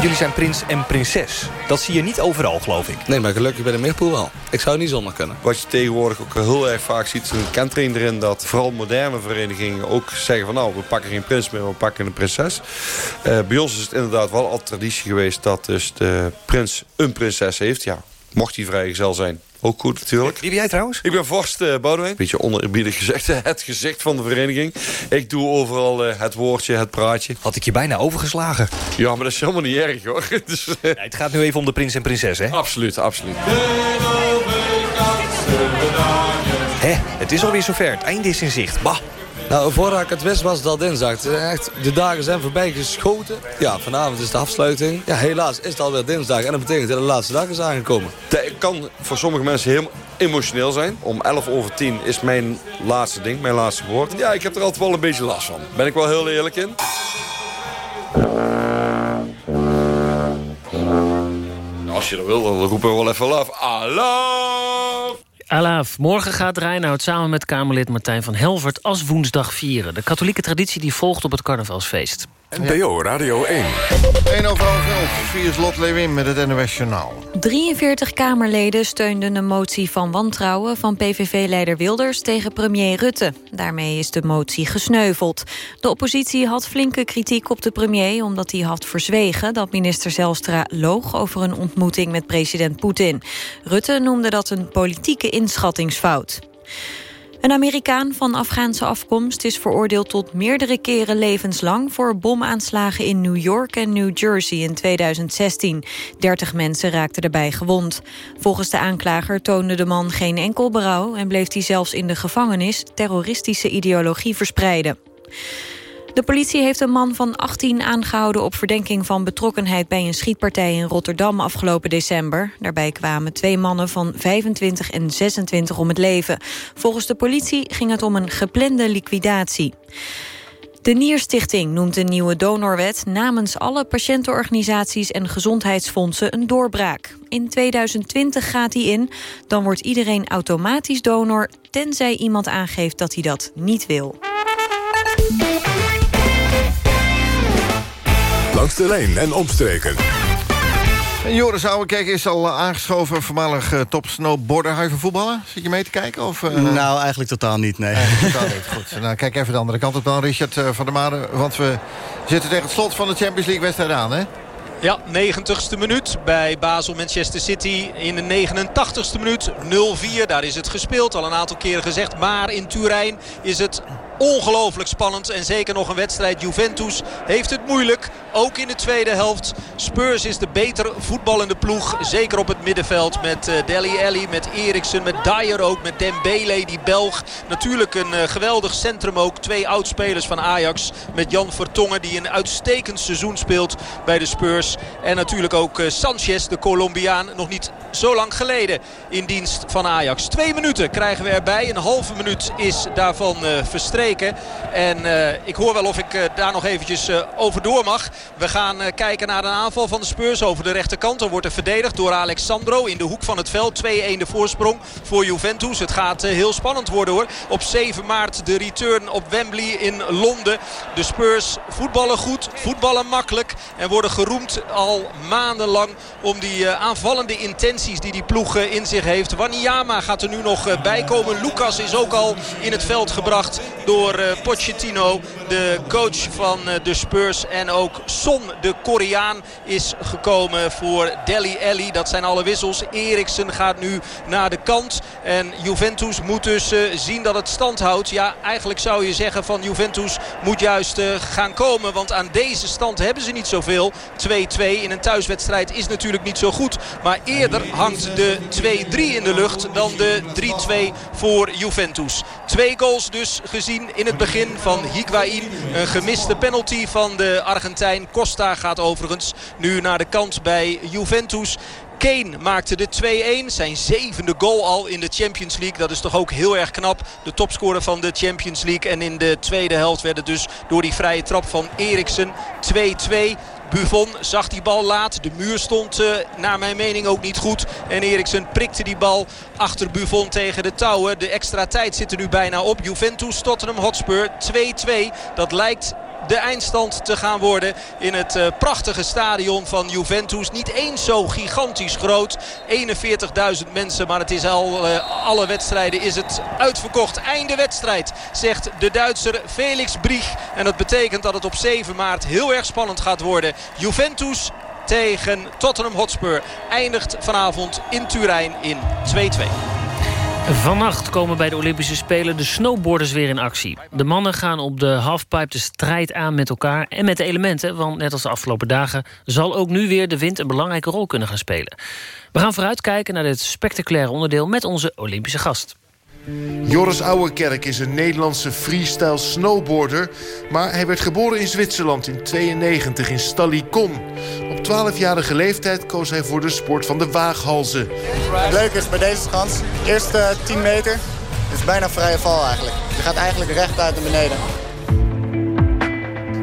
Jullie zijn prins en prinses. Dat zie je niet overal, geloof ik. Nee, maar gelukkig bij de Meerpoel wel. Ik zou het niet zonder kunnen. Wat je tegenwoordig ook heel erg vaak ziet... is een kentering erin dat vooral moderne verenigingen ook zeggen van... nou, we pakken geen prins meer, we pakken een prinses. Uh, bij ons is het inderdaad wel altijd traditie geweest... dat dus de prins een prinses heeft. Ja, mocht hij vrijgezel zijn. Ook goed natuurlijk. Wie ben jij trouwens? Ik ben Vorst uh, Boudewijn. Beetje oneerbiedig gezegd, het gezicht van de vereniging. Ik doe overal uh, het woordje, het praatje. Had ik je bijna overgeslagen. Ja, maar dat is helemaal niet erg hoor. dus, uh... nee, het gaat nu even om de prins en prinses, hè? Absoluut, absoluut. Hè, het is alweer zover. Het einde is in zicht. Bah. Nou, voordat ik het wist was het al dinsdag. Echt, de dagen zijn voorbij geschoten. Ja, vanavond is de afsluiting. Ja, helaas is het alweer dinsdag. En dat betekent dat de laatste dag is aangekomen. Het kan voor sommige mensen heel emotioneel zijn. Om 11 over 10 is mijn laatste ding, mijn laatste woord. Ja, ik heb er altijd wel een beetje last van. Ben ik wel heel eerlijk in. Als je dat wil, dan roepen we wel even af. Hallo! Alaaf, morgen gaat Reinoud samen met Kamerlid Martijn van Helvert als woensdag vieren. De katholieke traditie die volgt op het carnavalsfeest. NPO Radio 1. 1 over half 11. 5. Hier is Lot Lewin met het NOS Journaal. 43 Kamerleden steunden een motie van wantrouwen van PVV-leider Wilders tegen premier Rutte. Daarmee is de motie gesneuveld. De oppositie had flinke kritiek op de premier omdat hij had verzwegen dat minister Zelstra loog over een ontmoeting met president Poetin. Rutte noemde dat een politieke inschattingsfout. Een Amerikaan van Afghaanse afkomst is veroordeeld tot meerdere keren levenslang voor bomaanslagen in New York en New Jersey in 2016. 30 mensen raakten daarbij gewond. Volgens de aanklager toonde de man geen enkel berouw en bleef hij zelfs in de gevangenis terroristische ideologie verspreiden. De politie heeft een man van 18 aangehouden op verdenking van betrokkenheid bij een schietpartij in Rotterdam afgelopen december. Daarbij kwamen twee mannen van 25 en 26 om het leven. Volgens de politie ging het om een geplande liquidatie. De Nierstichting noemt de nieuwe donorwet namens alle patiëntenorganisaties en gezondheidsfondsen een doorbraak. In 2020 gaat die in, dan wordt iedereen automatisch donor, tenzij iemand aangeeft dat hij dat niet wil. Langs de lijn en omstreken. En Joris Ouwekijk is al eh, aangeschoven, voormalig uh, top snowboarder. Ga je van voetballen? Zit je mee te kijken? Of, uh... Nou, eigenlijk totaal niet, nee. Eigenlijk totaal niet, goed. Nou, kijk even de andere kant op dan, Richard uh, van der Made. Want we zitten tegen het slot van de Champions League wedstrijd aan, hè? Ja, 90ste minuut bij Basel Manchester City. In de 89ste minuut 0-4. Daar is het gespeeld, al een aantal keren gezegd. Maar in Turijn is het ongelooflijk spannend. En zeker nog een wedstrijd. Juventus heeft het moeilijk. Ook in de tweede helft. Spurs is de beter voetballende ploeg. Zeker op het middenveld met uh, Deli Alli, met Eriksen, met Dyer ook. Met Dembele, die Belg. Natuurlijk een uh, geweldig centrum ook. Twee oudspelers van Ajax. Met Jan Vertongen die een uitstekend seizoen speelt bij de Spurs. En natuurlijk ook uh, Sanchez, de Colombiaan. Nog niet zo lang geleden in dienst van Ajax. Twee minuten krijgen we erbij. Een halve minuut is daarvan verstreken. En uh, ik hoor wel of ik uh, daar nog eventjes uh, over door mag. We gaan kijken naar een aanval van de Spurs over de rechterkant. Dan wordt er verdedigd door Alexandro in de hoek van het veld. 2-1 de voorsprong voor Juventus. Het gaat heel spannend worden hoor. Op 7 maart de return op Wembley in Londen. De Spurs voetballen goed, voetballen makkelijk. En worden geroemd al maandenlang om die aanvallende intenties die die ploeg in zich heeft. Wanyama gaat er nu nog bij komen. Lucas is ook al in het veld gebracht door door uh, Pochettino, de coach van uh, de Spurs. En ook Son, de Koreaan, is gekomen voor Deli Alli. Dat zijn alle wissels. Eriksen gaat nu naar de kant. En Juventus moet dus uh, zien dat het stand houdt. Ja, eigenlijk zou je zeggen van Juventus moet juist gaan komen. Want aan deze stand hebben ze niet zoveel. 2-2 in een thuiswedstrijd is natuurlijk niet zo goed. Maar eerder hangt de 2-3 in de lucht dan de 3-2 voor Juventus. Twee goals dus gezien in het begin van Higuain. Een gemiste penalty van de Argentijn. Costa gaat overigens nu naar de kant bij Juventus. Kane maakte de 2-1. Zijn zevende goal al in de Champions League. Dat is toch ook heel erg knap. De topscorer van de Champions League. En in de tweede helft werd het dus door die vrije trap van Eriksen 2-2. Buffon zag die bal laat. De muur stond uh, naar mijn mening ook niet goed. En Eriksen prikte die bal achter Buffon tegen de touwen. De extra tijd zit er nu bijna op. Juventus Tottenham Hotspur 2-2. Dat lijkt de eindstand te gaan worden in het uh, prachtige stadion van Juventus. Niet eens zo gigantisch groot. 41.000 mensen, maar het is al uh, alle wedstrijden is het uitverkocht. Einde wedstrijd, zegt de Duitser Felix Brieg. En dat betekent dat het op 7 maart heel erg spannend gaat worden. Juventus tegen Tottenham Hotspur eindigt vanavond in Turijn in 2-2. Vannacht komen bij de Olympische Spelen de snowboarders weer in actie. De mannen gaan op de halfpipe de strijd aan met elkaar en met de elementen... want net als de afgelopen dagen zal ook nu weer de wind een belangrijke rol kunnen gaan spelen. We gaan vooruitkijken naar dit spectaculaire onderdeel met onze Olympische gast. Joris Ouwerkerk is een Nederlandse freestyle snowboarder... maar hij werd geboren in Zwitserland in 92 in Stallikon. Op 12-jarige leeftijd koos hij voor de sport van de waaghalzen. Het leuke is bij deze schans, eerste 10 meter, is bijna vrije val eigenlijk. Je gaat eigenlijk recht uit naar beneden.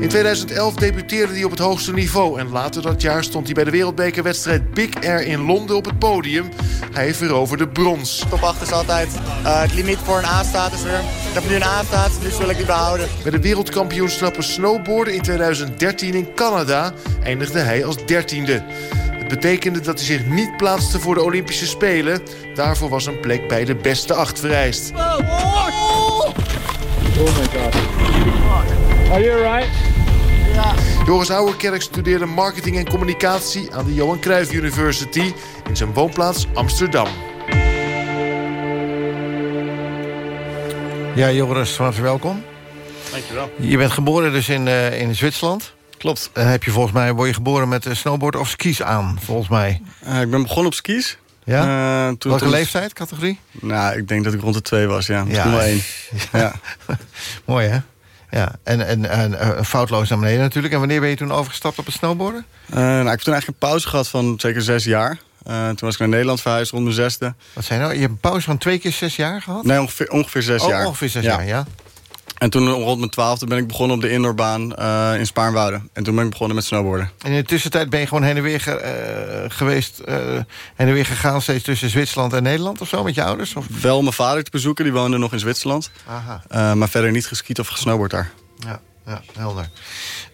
In In 2011 debuteerde hij op het hoogste niveau... en later dat jaar stond hij bij de wereldbekerwedstrijd Big Air in Londen op het podium. Hij veroverde brons. Top 8 is altijd uh, het limiet voor een A-status weer. Ik heb nu een A-status, dus wil ik die behouden. Bij de wereldkampioenschappen snowboarden in 2013 in Canada... eindigde hij als dertiende. Het betekende dat hij zich niet plaatste voor de Olympische Spelen. Daarvoor was een plek bij de beste acht vereist. Oh my god. Are you alright? Joris Ouwerkerk studeerde marketing en communicatie aan de Johan Cruijff University in zijn woonplaats Amsterdam. Ja, Joris, van harte welkom. Dankjewel. Je bent geboren dus in, uh, in Zwitserland. Klopt. En heb je volgens mij, word je geboren met snowboard of skis aan, volgens mij. Uh, ik ben begonnen op skis. Ja? Uh, toen, Welke toen... leeftijd, categorie? Nou, ik denk dat ik rond de twee was, ja. Misschien ja. wel één. ja. Mooi, hè? Ja, en, en, en foutloos naar beneden natuurlijk. En wanneer ben je toen overgestapt op het snowboarden? Uh, nou, ik heb toen eigenlijk een pauze gehad van zeker zes jaar. Uh, toen was ik naar Nederland verhuisd rond mijn zesde. Wat zijn nou? Je hebt een pauze van twee keer zes jaar gehad? Nee, ongeveer, ongeveer zes oh, jaar. ongeveer zes ja. jaar, ja. En toen rond mijn twaalfde ben ik begonnen op de indoorbaan uh, in Spaarnwoude. En toen ben ik begonnen met snowboarden. En in de tussentijd ben je gewoon heen en weer ge, uh, geweest... Uh, heen en weer gegaan steeds tussen Zwitserland en Nederland of zo met je ouders? Of? Wel mijn vader te bezoeken, die woonde nog in Zwitserland. Aha. maar verder niet geskiet of gesnowboard daar. Ja ja, helder.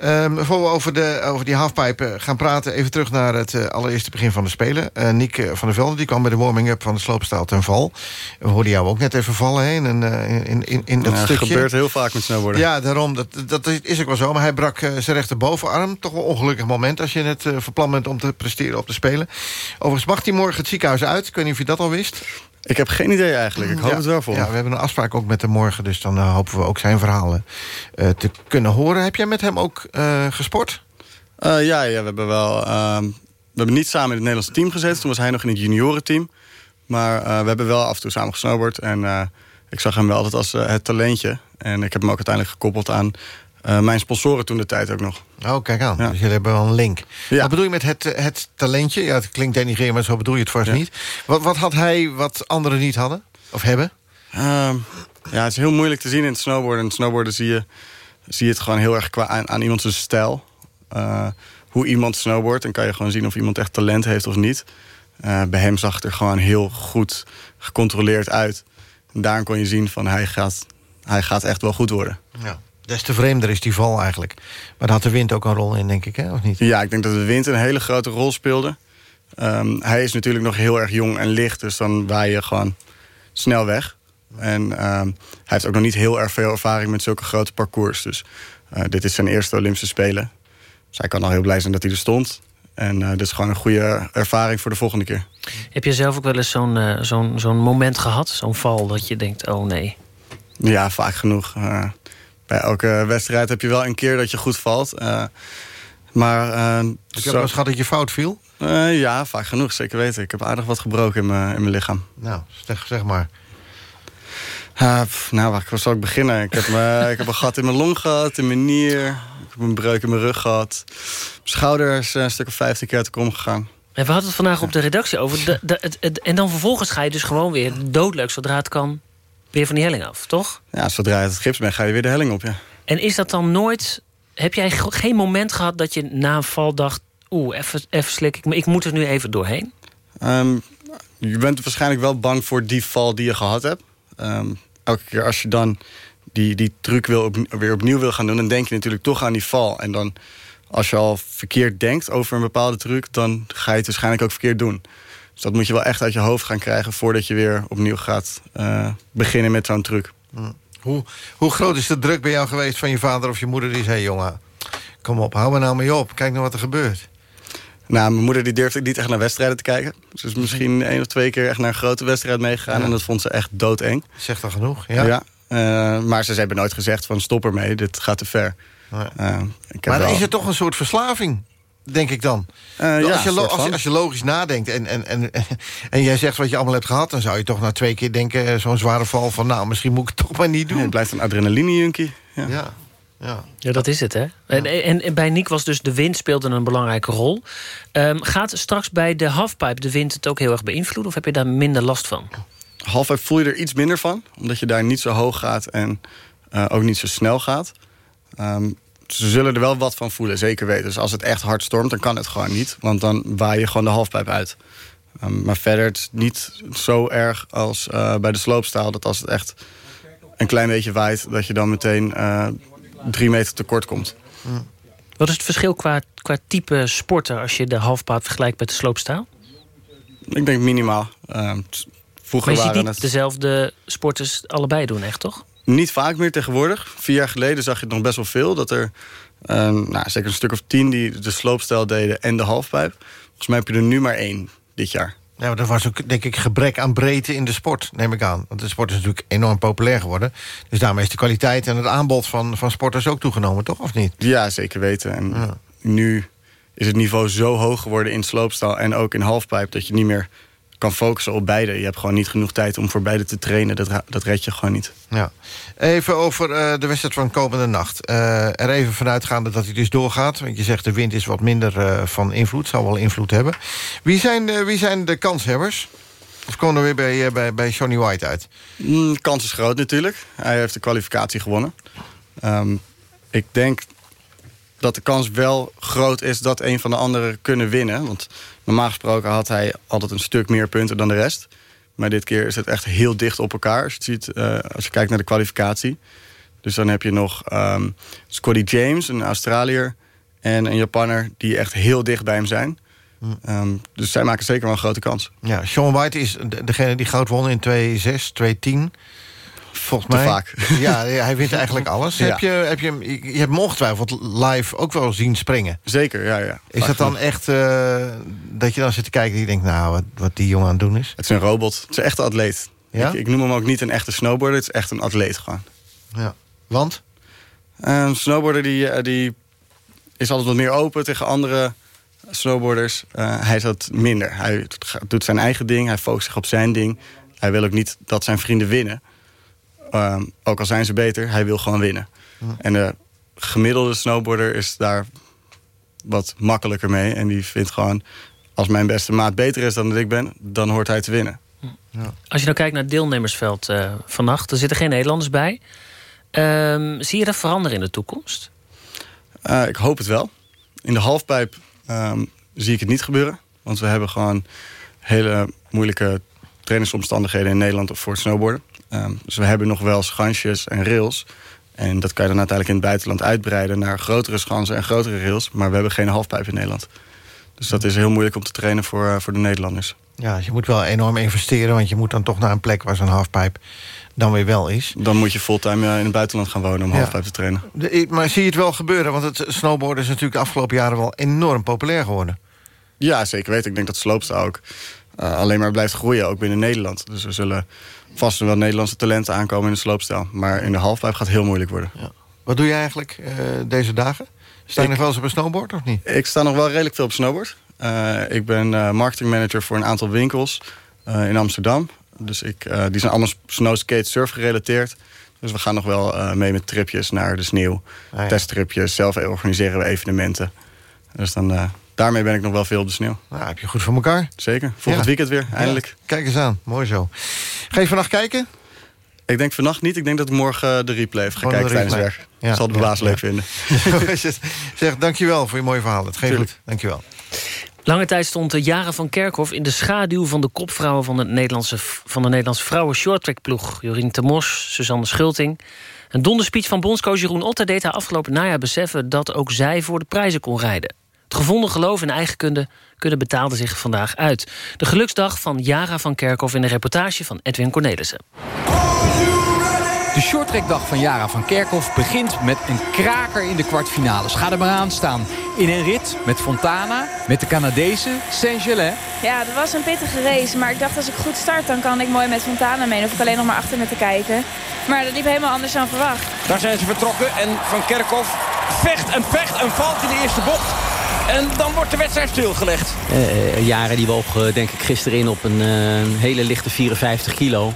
Um, voor we over, de, over die halfpijpen gaan praten... even terug naar het uh, allereerste begin van de Spelen. Uh, Nick van der Velde die kwam bij de warming-up van de sloopstaal ten val. We hoorden jou ook net even vallen heen in, uh, in, in, in dat ja, stukje. Dat gebeurt heel vaak met snowboarden. Ja, daarom. Dat, dat is ook wel zo. Maar hij brak zijn rechterbovenarm. Toch wel een ongelukkig moment als je het verplan bent om te presteren op de Spelen. Overigens mag hij morgen het ziekenhuis uit. Ik weet niet of je dat al wist. Ik heb geen idee eigenlijk. Ik hoop ja, het wel voor Ja, we hebben een afspraak ook met hem morgen. Dus dan uh, hopen we ook zijn verhalen uh, te kunnen horen. Heb jij met hem ook uh, gesport? ja, ja, we hebben wel... Ehm, we hebben niet samen in het Nederlandse team gezeten. Toen was hij nog in het juniorenteam. Maar we hebben wel af en toe samen gesnowboard. En ik zag hem wel altijd als het talentje. En ik heb hem ook uiteindelijk gekoppeld aan uh, mijn sponsoren toen de tijd ook nog. Oh, kijk aan. Ja. Dus jullie hebben wel een link. Ja. Wat bedoel je met het, het talentje? Ja, het klinkt denigrerend, maar zo bedoel je het vast ja. niet. Wat, wat had hij wat anderen niet hadden? Of hebben? Uh, ja, het is heel moeilijk te zien in het snowboarden. In het snowboarden zie je, zie je het gewoon heel erg qua aan, aan iemand zijn stijl. Uh, hoe iemand snowboardt. Dan kan je gewoon zien of iemand echt talent heeft of niet. bij hem zag het er gewoon heel goed gecontroleerd uit. En kon je zien van hij gaat, hij gaat echt wel goed worden. Ja. Des te vreemder is die val eigenlijk. Maar daar had de wind ook een rol in, denk ik, hè? of niet? Ja, ik denk dat de wind een hele grote rol speelde. Um, hij is natuurlijk nog heel erg jong en licht, dus dan waai je gewoon snel weg. En um, hij heeft ook nog niet heel erg veel ervaring met zulke grote parcours. Dus uh, dit is zijn eerste Olympische Spelen. Dus hij kan al heel blij zijn dat hij er stond. En uh, dit is gewoon een goede ervaring voor de volgende keer. Heb je zelf ook wel eens zo'n uh, zo'n zo'n moment gehad? Zo'n val dat je denkt, oh nee. Ja, vaak genoeg. Bij elke wedstrijd heb je wel een keer dat je goed valt. Uh, maar, uh, heb je wel eens gehad dat je fout viel? Uh, ja, vaak genoeg, zeker weten. Ik heb aardig wat gebroken in mijn, in mijn lichaam. Nou, zeg, zeg maar. Pff, nou, waar zal ik beginnen? Ik heb, me, ik heb een gat in mijn long gehad, in mijn nier. Ik heb een breuk in mijn rug gehad. Mijn schouder is een stuk of 15 keer uit de kom gegaan. En we hadden het vandaag op de redactie over. De, de, het, het, en dan vervolgens ga je dus gewoon weer doodleuk zodra het kan weer van die helling af, toch? Ja, zodra je het gips bent, ga je weer de helling op, ja. En is dat dan nooit... Heb jij geen moment gehad dat je na een val dacht... oeh, even, even slik, ik, ik moet er nu even doorheen? Um, je bent waarschijnlijk wel bang voor die val die je gehad hebt. Um, elke keer als je dan die, die truc wil op, weer opnieuw wil gaan doen... dan denk je natuurlijk toch aan die val. En dan, als je al verkeerd denkt over een bepaalde truc... dan ga je het waarschijnlijk ook verkeerd doen. Dus dat moet je wel echt uit je hoofd gaan krijgen... voordat je weer opnieuw gaat uh, beginnen met zo'n truc. Hmm. Hoe, hoe groot is de druk bij jou geweest van je vader of je moeder... die zei, jongen, kom op, hou me nou mee op. Kijk nou wat er gebeurt. Nou, mijn moeder die durfde niet echt naar wedstrijden te kijken. Ze is misschien één of twee keer echt naar een grote wedstrijd meegegaan... Ja. en dat vond ze echt doodeng. Zegt al genoeg, ja. ja uh, maar ze hebben nooit gezegd van stop ermee, dit gaat te ver. Uh, maar dan wel... is het toch een soort verslaving? Denk ik dan. Uh, ja, als, je als, je, als, je logisch nadenkt en, en, en, en jij zegt wat je allemaal hebt gehad... dan zou je toch na twee keer denken, zo'n zware val... van nou, misschien moet ik het toch maar niet doen. Het blijft een adrenaline-junkie. Ja. ja. Ja. ja, dat is het, hè? En, en, en, bij Nick was dus de wind speelde een belangrijke rol. Um, gaat straks bij de halfpipe de wind het ook heel erg beïnvloeden... of heb je daar minder last van? Halfpipe voel je er iets minder van. Omdat je daar niet zo hoog gaat en uh, ook niet zo snel gaat. Um, ze zullen er wel wat van voelen, zeker weten. Dus als het echt hard stormt, dan kan het gewoon niet. Want dan waai je gewoon de halfpijp uit. Um, maar verder het is niet zo erg als uh, bij de sloopstaal... dat als het echt een klein beetje waait... dat je dan meteen uh, drie meter tekort komt. Hmm. Wat is het verschil qua, qua type sporter... als je de halfpijp vergelijkt met de sloopstaal? Ik denk minimaal. Uh, vroeger maar je ziet waren niet het... dezelfde sporters allebei doen, echt, toch? Niet vaak meer tegenwoordig. Vier jaar geleden zag je het nog best wel veel. Dat er uh, nou, zeker een stuk of tien die de sloopstijl deden en de halfpijp. Volgens mij heb je er nu maar één dit jaar. Ja, maar dat was ook, denk ik, gebrek aan breedte in de sport, neem ik aan. Want de sport is natuurlijk enorm populair geworden. Dus daarmee is de kwaliteit en het aanbod van, van sporters ook toegenomen, toch? Of niet? Ja, zeker weten. En ja. nu is het niveau zo hoog geworden in sloopstaal en ook in halfpijp... dat je niet meer kan focussen op beide. Je hebt gewoon niet genoeg tijd om voor beide te trainen. Dat, dat red je gewoon niet. Ja. Even over uh, de wedstrijd van komende nacht. Uh, er even vanuitgaande dat hij dus doorgaat. Want je zegt de wind is wat minder uh, van invloed. Zal wel invloed hebben. Wie zijn, wie zijn de kanshebbers? Of komen er weer bij, bij, bij Johnny White uit? Mm, kans is groot natuurlijk. Hij heeft de kwalificatie gewonnen. Um, ik denk dat de kans wel groot is dat een van de anderen kunnen winnen. Want normaal gesproken had hij altijd een stuk meer punten dan de rest. Maar dit keer is het echt heel dicht op elkaar. Als je, het ziet, uh, als je kijkt naar de kwalificatie. Dus dan heb je nog um, Scotty James, een Australiër... en een Japanner die echt heel dicht bij hem zijn. Um, dus zij maken zeker wel een grote kans. Ja, Sean White is degene die goud won in 2-6, 2-10 volgens Te mij. vaak. Ja, hij wint eigenlijk alles. Ja. Heb je, heb je, je hebt hem ongetwijfeld live ook wel zien springen. Zeker, ja. ja. Is dat dan echt uh, dat je dan zit te kijken en je denkt... nou, wat, wat die jongen aan het doen is? Het is een robot. Het is een echte atleet. Ja? Ik, ik, noem hem ook niet een echte snowboarder. Het is echt een atleet gewoon. Ja. Want? Een snowboarder die, die is altijd wat meer open tegen andere snowboarders. Uh, hij is dat minder. Hij doet zijn eigen ding. Hij focust zich op zijn ding. Hij wil ook niet dat zijn vrienden winnen. Um, ook al zijn ze beter, hij wil gewoon winnen. Hm. En de gemiddelde snowboarder is daar wat makkelijker mee. En die vindt gewoon, als mijn beste maat beter is dan dat ik ben... dan hoort hij te winnen. Ja. Als je nou kijkt naar het deelnemersveld uh, vannacht... er zitten geen Nederlanders bij. Um, zie je dat veranderen in de toekomst? Uh, ik hoop het wel. In de halfpijp um, zie ik het niet gebeuren. Want we hebben gewoon hele moeilijke trainingsomstandigheden in Nederland voor het snowboarden. Um, dus we hebben nog wel schansjes en rails. En dat kan je dan uiteindelijk in het buitenland uitbreiden... naar grotere schansen en grotere rails. Maar we hebben geen halfpijp in Nederland. Dus dat is heel moeilijk om te trainen voor, uh, voor de Nederlanders. Ja, dus je moet wel enorm investeren... want je moet dan toch naar een plek waar zo'n halfpijp dan weer wel is. Dan moet je fulltime uh, in het buitenland gaan wonen om ja. halfpijp te trainen. De, maar zie je het wel gebeuren? Want het snowboarden is natuurlijk de afgelopen jaren wel enorm populair geworden. Ja, zeker weten. Ik denk dat sloopstal ook uh, alleen maar blijft groeien, ook binnen Nederland. Dus we zullen vast wel Nederlandse talenten aankomen in de sloopstijl. Maar in de halfpijp gaat het heel moeilijk worden. Ja. Wat doe je eigenlijk uh, deze dagen? Sta je ik, nog wel eens op een snowboard of niet? Ik sta nog wel redelijk veel op snowboard. Uh, ik ben marketingmanager voor een aantal winkels in Amsterdam. Dus ik, die zijn allemaal snowskate surf gerelateerd. Dus we gaan nog wel mee met tripjes naar de sneeuw. Ah, ja. Testtripjes, zelf organiseren we evenementen. Dus dan daarmee ben ik nog wel veel op de sneeuw. Nou, heb je goed voor elkaar. Zeker. Volgend ja. weekend weer, eindelijk. Ja. Kijk eens aan, mooi zo. Ga je vannacht kijken? Ik denk vannacht niet. Ik denk dat ik morgen de replay even ga kijken tijdens werk. Ja. Zal de baas leuk vinden. zeg, dankjewel voor je mooie verhaal. Het geeft goed. Dankjewel. Lange tijd stond de Jaren van Kerkhof in de schaduw van de kopvrouwen van de Nederlandse, van de Nederlandse vrouwen shorttrackploeg. Jorien Temos, Suzanne Schulting. Een donderspeech van bondscoach Jeroen Otter deed haar afgelopen najaar beseffen dat ook zij voor de prijzen kon rijden. Het gevonden geloof en eigenkunde kunnen betaalde zich vandaag uit. De geluksdag van Jara van Kerkhoff in de reportage van Edwin Cornelissen. De shorttrackdag van Jara van Kerkhoff begint met een kraker in de kwartfinales. Ga er maar aan staan. In een rit met Fontana, met de Canadese Saint-Gelais. Ja, dat was een pittige race. Maar ik dacht als ik goed start, dan kan ik mooi met Fontana mee. Dan hoef ik alleen nog maar achter me te kijken. Maar dat liep helemaal anders dan verwacht. Daar zijn ze vertrokken en Van Kerkhoff vecht en vecht en valt in de eerste bocht. En dan wordt de wedstrijd stilgelegd. Uh, jaren die woog uh, denk ik gisteren in op een uh, hele lichte 54 kilo.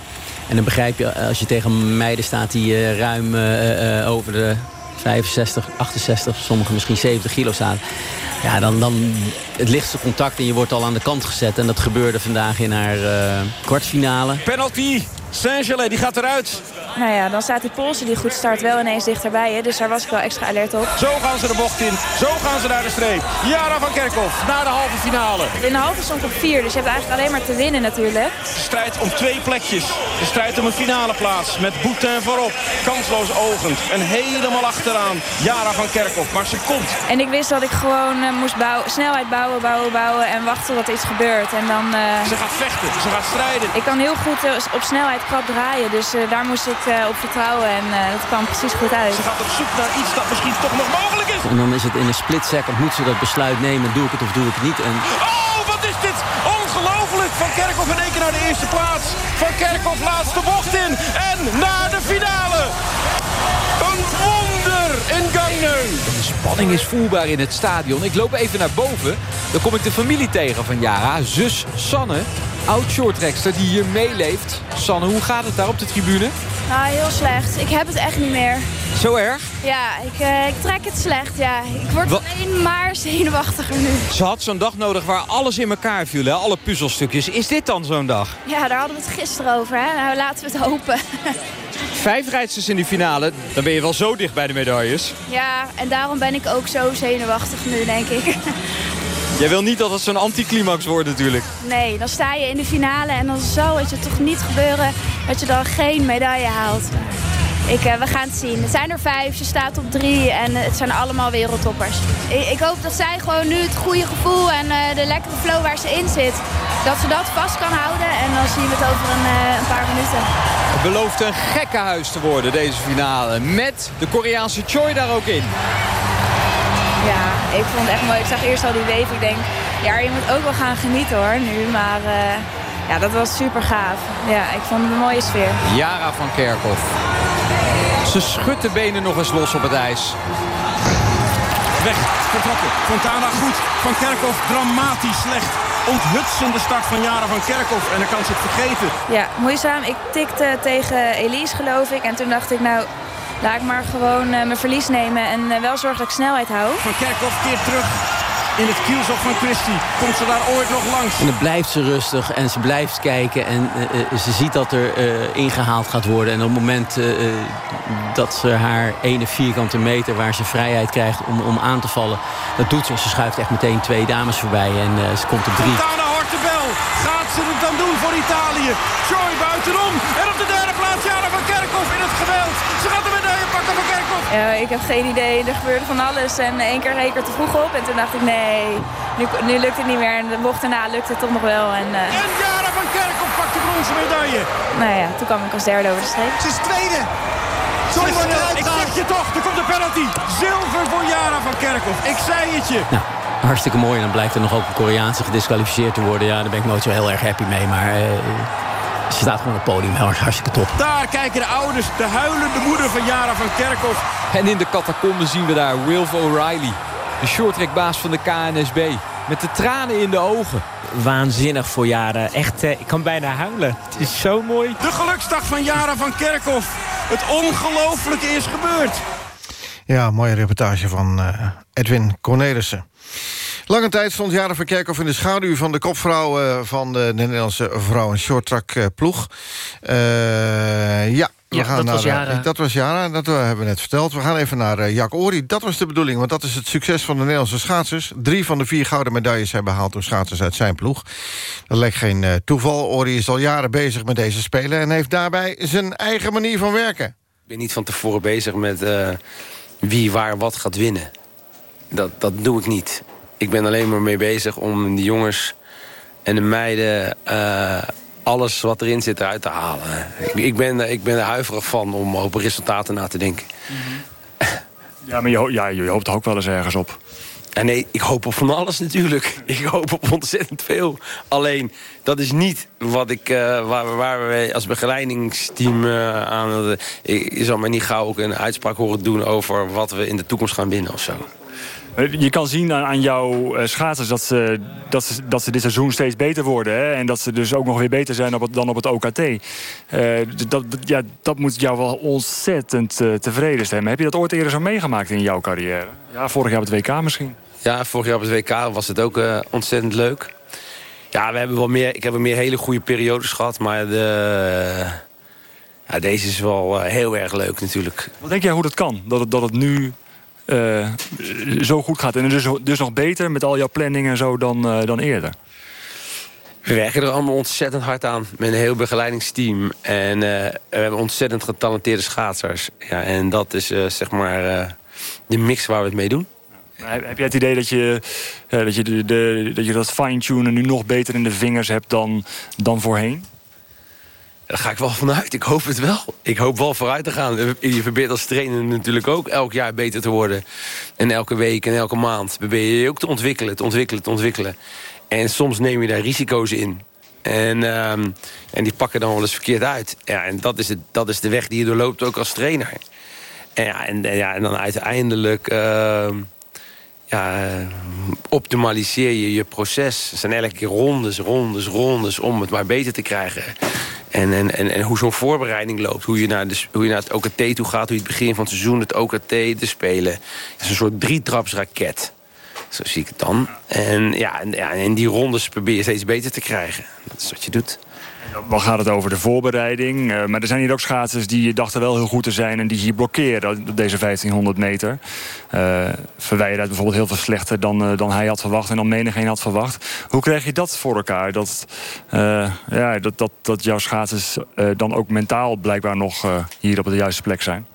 En dan begrijp je als je tegen meiden staat die ruim over de 65, 68, sommigen misschien 70 kilo staan. Ja, dan, dan het lichtste contact en je wordt al aan de kant gezet. En dat gebeurde vandaag in haar kwartfinale. Penalty Saint-Gelais, die gaat eruit. Nou ja, dan staat die Poolse die goed start wel ineens dichterbij. Hè? Dus daar was ik wel extra alert op. Zo gaan ze de bocht in. Zo gaan ze naar de streep. Jara van Kerkhoff naar de halve finale. In de halve stond op vier, dus je hebt eigenlijk alleen maar te winnen natuurlijk. De strijd om twee plekjes. De strijd om een finale plaats. Met Boutin voorop. Kansloos ogend. En helemaal achteraan Jara van Kerkhoff. Maar ze komt. En ik wist dat ik gewoon uh, moest bouwen, snelheid bouwen, bouwen, bouwen. En wachten tot er iets gebeurt. En dan, uh... Ze gaat vechten. Ze gaat strijden. Ik kan heel goed uh, op snelheid krap draaien. Dus daar moest ik op vertrouwen. En dat kwam precies goed uit. Ze gaat op zoek naar iets dat misschien toch nog mogelijk is. En dan is het in een split second. Moet ze dat besluit nemen. Doe ik het of doe ik het niet. En... Oh, wat is dit? Ongelooflijk. Van Kerkhoff in één keer naar de eerste plaats. Van Kerkhoff laatste bocht in. En naar de finale. Een wonder in. De spanning is voelbaar in het stadion. Ik loop even naar boven. Dan kom ik de familie tegen van Jara. Zus Sanne, oud shorttrackster die hier meeleeft. Sanne, hoe gaat het daar op de tribune? Nou, heel slecht. Ik heb het echt niet meer. Zo erg? Ja, ik, uh, ik trek het slecht, ja. Ik word Wa alleen maar zenuwachtiger nu. Ze had zo'n dag nodig waar alles in elkaar viel, hè? alle puzzelstukjes. Is dit dan zo'n dag? Ja, daar hadden we het gisteren over, hè. Nou, laten we het hopen. Vijf rijdsters in die finale, dan ben je wel zo dicht bij de medailles. Ja, en daarom ben ik ook zo zenuwachtig nu, denk ik. Jij wil niet dat het zo'n anticlimax wordt natuurlijk. Nee, dan sta je in de finale en dan zal het je toch niet gebeuren dat je dan geen medaille haalt. Ik, uh, we gaan het zien. Het zijn er vijf, ze staat op drie en het zijn allemaal wereldtoppers. Ik, ik hoop dat zij gewoon nu het goede gevoel en uh, de lekkere flow waar ze in zit... dat ze dat vast kan houden en dan zien we het over een, uh, een paar minuten. Het belooft een gekkenhuis te worden, deze finale. Met de Koreaanse Choi daar ook in. Ja, ik vond het echt mooi. Ik zag eerst al die wave. Ik denk, ja, je moet ook wel gaan genieten hoor, nu. Maar uh, ja, dat was super gaaf. Ja, ik vond het een mooie sfeer. Jara van Kerkhoff. Ze schudt de benen nog eens los op het ijs. Weg, vertrokken. Fontana goed. Van Kerkhoff dramatisch slecht. Onthutsende start van Jara van Kerkhoff. En dan kan ze het vergeten. Ja, moeizaam. Ik tikte tegen Elise geloof ik. En toen dacht ik, nou, laat ik maar gewoon uh, mijn verlies nemen. En uh, wel zorgen dat ik snelheid hou. Van Kerkhoff keert terug in het kielzog van Christie. Komt ze daar ooit nog langs? En dan blijft ze rustig en ze blijft kijken. En uh, ze ziet dat er ingehaald gaat worden. En op het moment dat ze haar ene vierkante meter... waar ze vrijheid krijgt om, om aan te vallen... dat doet ze. Ze schuift echt meteen twee dames voorbij. En ze komt op drie. Fontana hoort de bel. Gaat ze het dan doen voor Italië? Joy buitenom. En op de derde plaats Jana van Kerkhoff in het geweld. Ze gaat de medaille pakken van Ja, ik heb geen idee. Er gebeurde van alles. En één keer reed ik er te vroeg op. En toen dacht ik, nee, nu, nu lukt het niet meer. En de bocht daarna lukt het toch nog wel. En, uh... en Jara van Kerkhoff pakt de bronzen medaille. Nou ja, toen kwam ik als derde over de streep. Ze is tweede. Sorry, ik zeg je toch, er komt een penalty. Zilver voor Jara van Kerkhoff. Ik zei het je. Nou. Hartstikke mooi. En dan blijkt er nog ook een Koreaanse gedisqualificeerd te worden. Ja, daar ben ik nooit zo heel erg happy mee. Maar uh, ze staat gewoon op het podium. Hartstikke top. Daar kijken de ouders, de huilende moeder van Jara van Kerkhoff. En in de catacombe zien we daar Wilf O'Reilly. De shorttrackbaas van de KNSB. Met de tranen in de ogen. Waanzinnig voor Jara. Echt, uh, ik kan bijna huilen. Het is zo mooi. De geluksdag van Jara van Kerkhoff. Het ongelofelijke is gebeurd. Ja, mooie reportage van uh, Edwin Cornelissen. Lange tijd stond Jara van Kerkhoff in de schaduw van de kopvrouw uh, van de Nederlandse vrouwen shorttrack uh, ploeg. Uh, ja, we ja, gaan dat naar, was Jara. Dat was Jara, dat hebben we net verteld. We gaan even naar Jack Ori. Dat was de bedoeling, want dat is het succes van de Nederlandse schaatsers. Drie van de vier gouden medailles zijn behaald door schaatsers uit zijn ploeg. Dat lijkt geen toeval. Ori is al jaren bezig met deze spelen... en heeft daarbij zijn eigen manier van werken. Ik ben niet van tevoren bezig met wie waar wat gaat winnen. Dat, dat doe ik niet. Ik ben alleen maar mee bezig om de jongens en de meiden... Uh, alles wat erin zit eruit te halen. Ik, ik, ben, ik ben er huiverig van om op resultaten na te denken. Mm -hmm. Ja, maar je, ja, je hoopt er ook wel eens ergens op. En nee, ik hoop op van alles natuurlijk. Ik hoop op ontzettend veel. Alleen, dat is niet wat ik, uh, waar, waar we als begeleidingsteam uh, aan... Uh, je zal mij niet gauw ook een uitspraak horen doen... over wat we in de toekomst gaan winnen of zo. Je kan zien aan, aan jouw schaatsers dat ze, dat, ze, dat ze dit seizoen steeds beter worden. Hè? En dat ze dus ook nog weer beter zijn op het, dan op het OKT. Uh, dat, ja, dat moet jou wel ontzettend uh, tevreden stemmen. Heb je dat ooit eerder zo meegemaakt in jouw carrière? Ja, vorig jaar op het WK misschien? Ja, vorig jaar op het WK was het ook uh, ontzettend leuk. Ja, we hebben wel meer, ik heb wel meer hele goede periodes gehad. Maar de, Ja, deze is wel eh, heel erg leuk natuurlijk. Wat denk jij hoe dat kan? Dat het, dat het nu eh, zo goed gaat en dus, dus nog beter met al jouw planning en zo dan, eh, dan eerder? We werken er allemaal ontzettend hard aan met een heel begeleidingsteam. En eh, we hebben ontzettend getalenteerde schaatsers. Ja, en dat is zeg maar de mix waar we het mee doen. Heb heb jij het idee dat je, dat, je de, de- dat je dat fine-tunen nu nog beter in de vingers hebt dan, dan voorheen? Daar ga ik wel vanuit. Ik hoop het wel. Ik hoop wel vooruit te gaan. Je probeert als trainer natuurlijk ook elk jaar beter te worden. En elke week en elke maand probeer je je ook te ontwikkelen, te ontwikkelen, te ontwikkelen. En soms neem je daar risico's in. En, ehm, en die pakken dan wel eens verkeerd uit. Ja, en dat is, het, dat is de weg die je doorloopt ook als trainer. En, ja, en, ja, en dan uiteindelijk ehm, ja, optimaliseer je je proces. Het zijn elke keer rondes, rondes, rondes om het maar beter te krijgen. En, en, en, hoe zo'n voorbereiding loopt. Hoe je, naar hoe je naar het OKT toe gaat. Hoe je het begin van het seizoen het OKT te spelen. Het is een soort drietrapsraket. Zo zie ik het dan. En, ja, en, ja, en die rondes probeer je steeds beter te krijgen. Dat is wat je doet. Dan gaat het over de voorbereiding. eh, maar er zijn hier ook schaatsers die dachten wel heel goed te zijn... en die hier blokkeren op deze 1500 meter. Uh, bijvoorbeeld heel veel slechter dan, eh, dan hij had verwacht... en dan menigeen had verwacht. Hoe krijg je dat voor elkaar? Dat, ja, dat, dat, dat jouw schaatsers dan ook mentaal blijkbaar nog hier op de juiste plek zijn?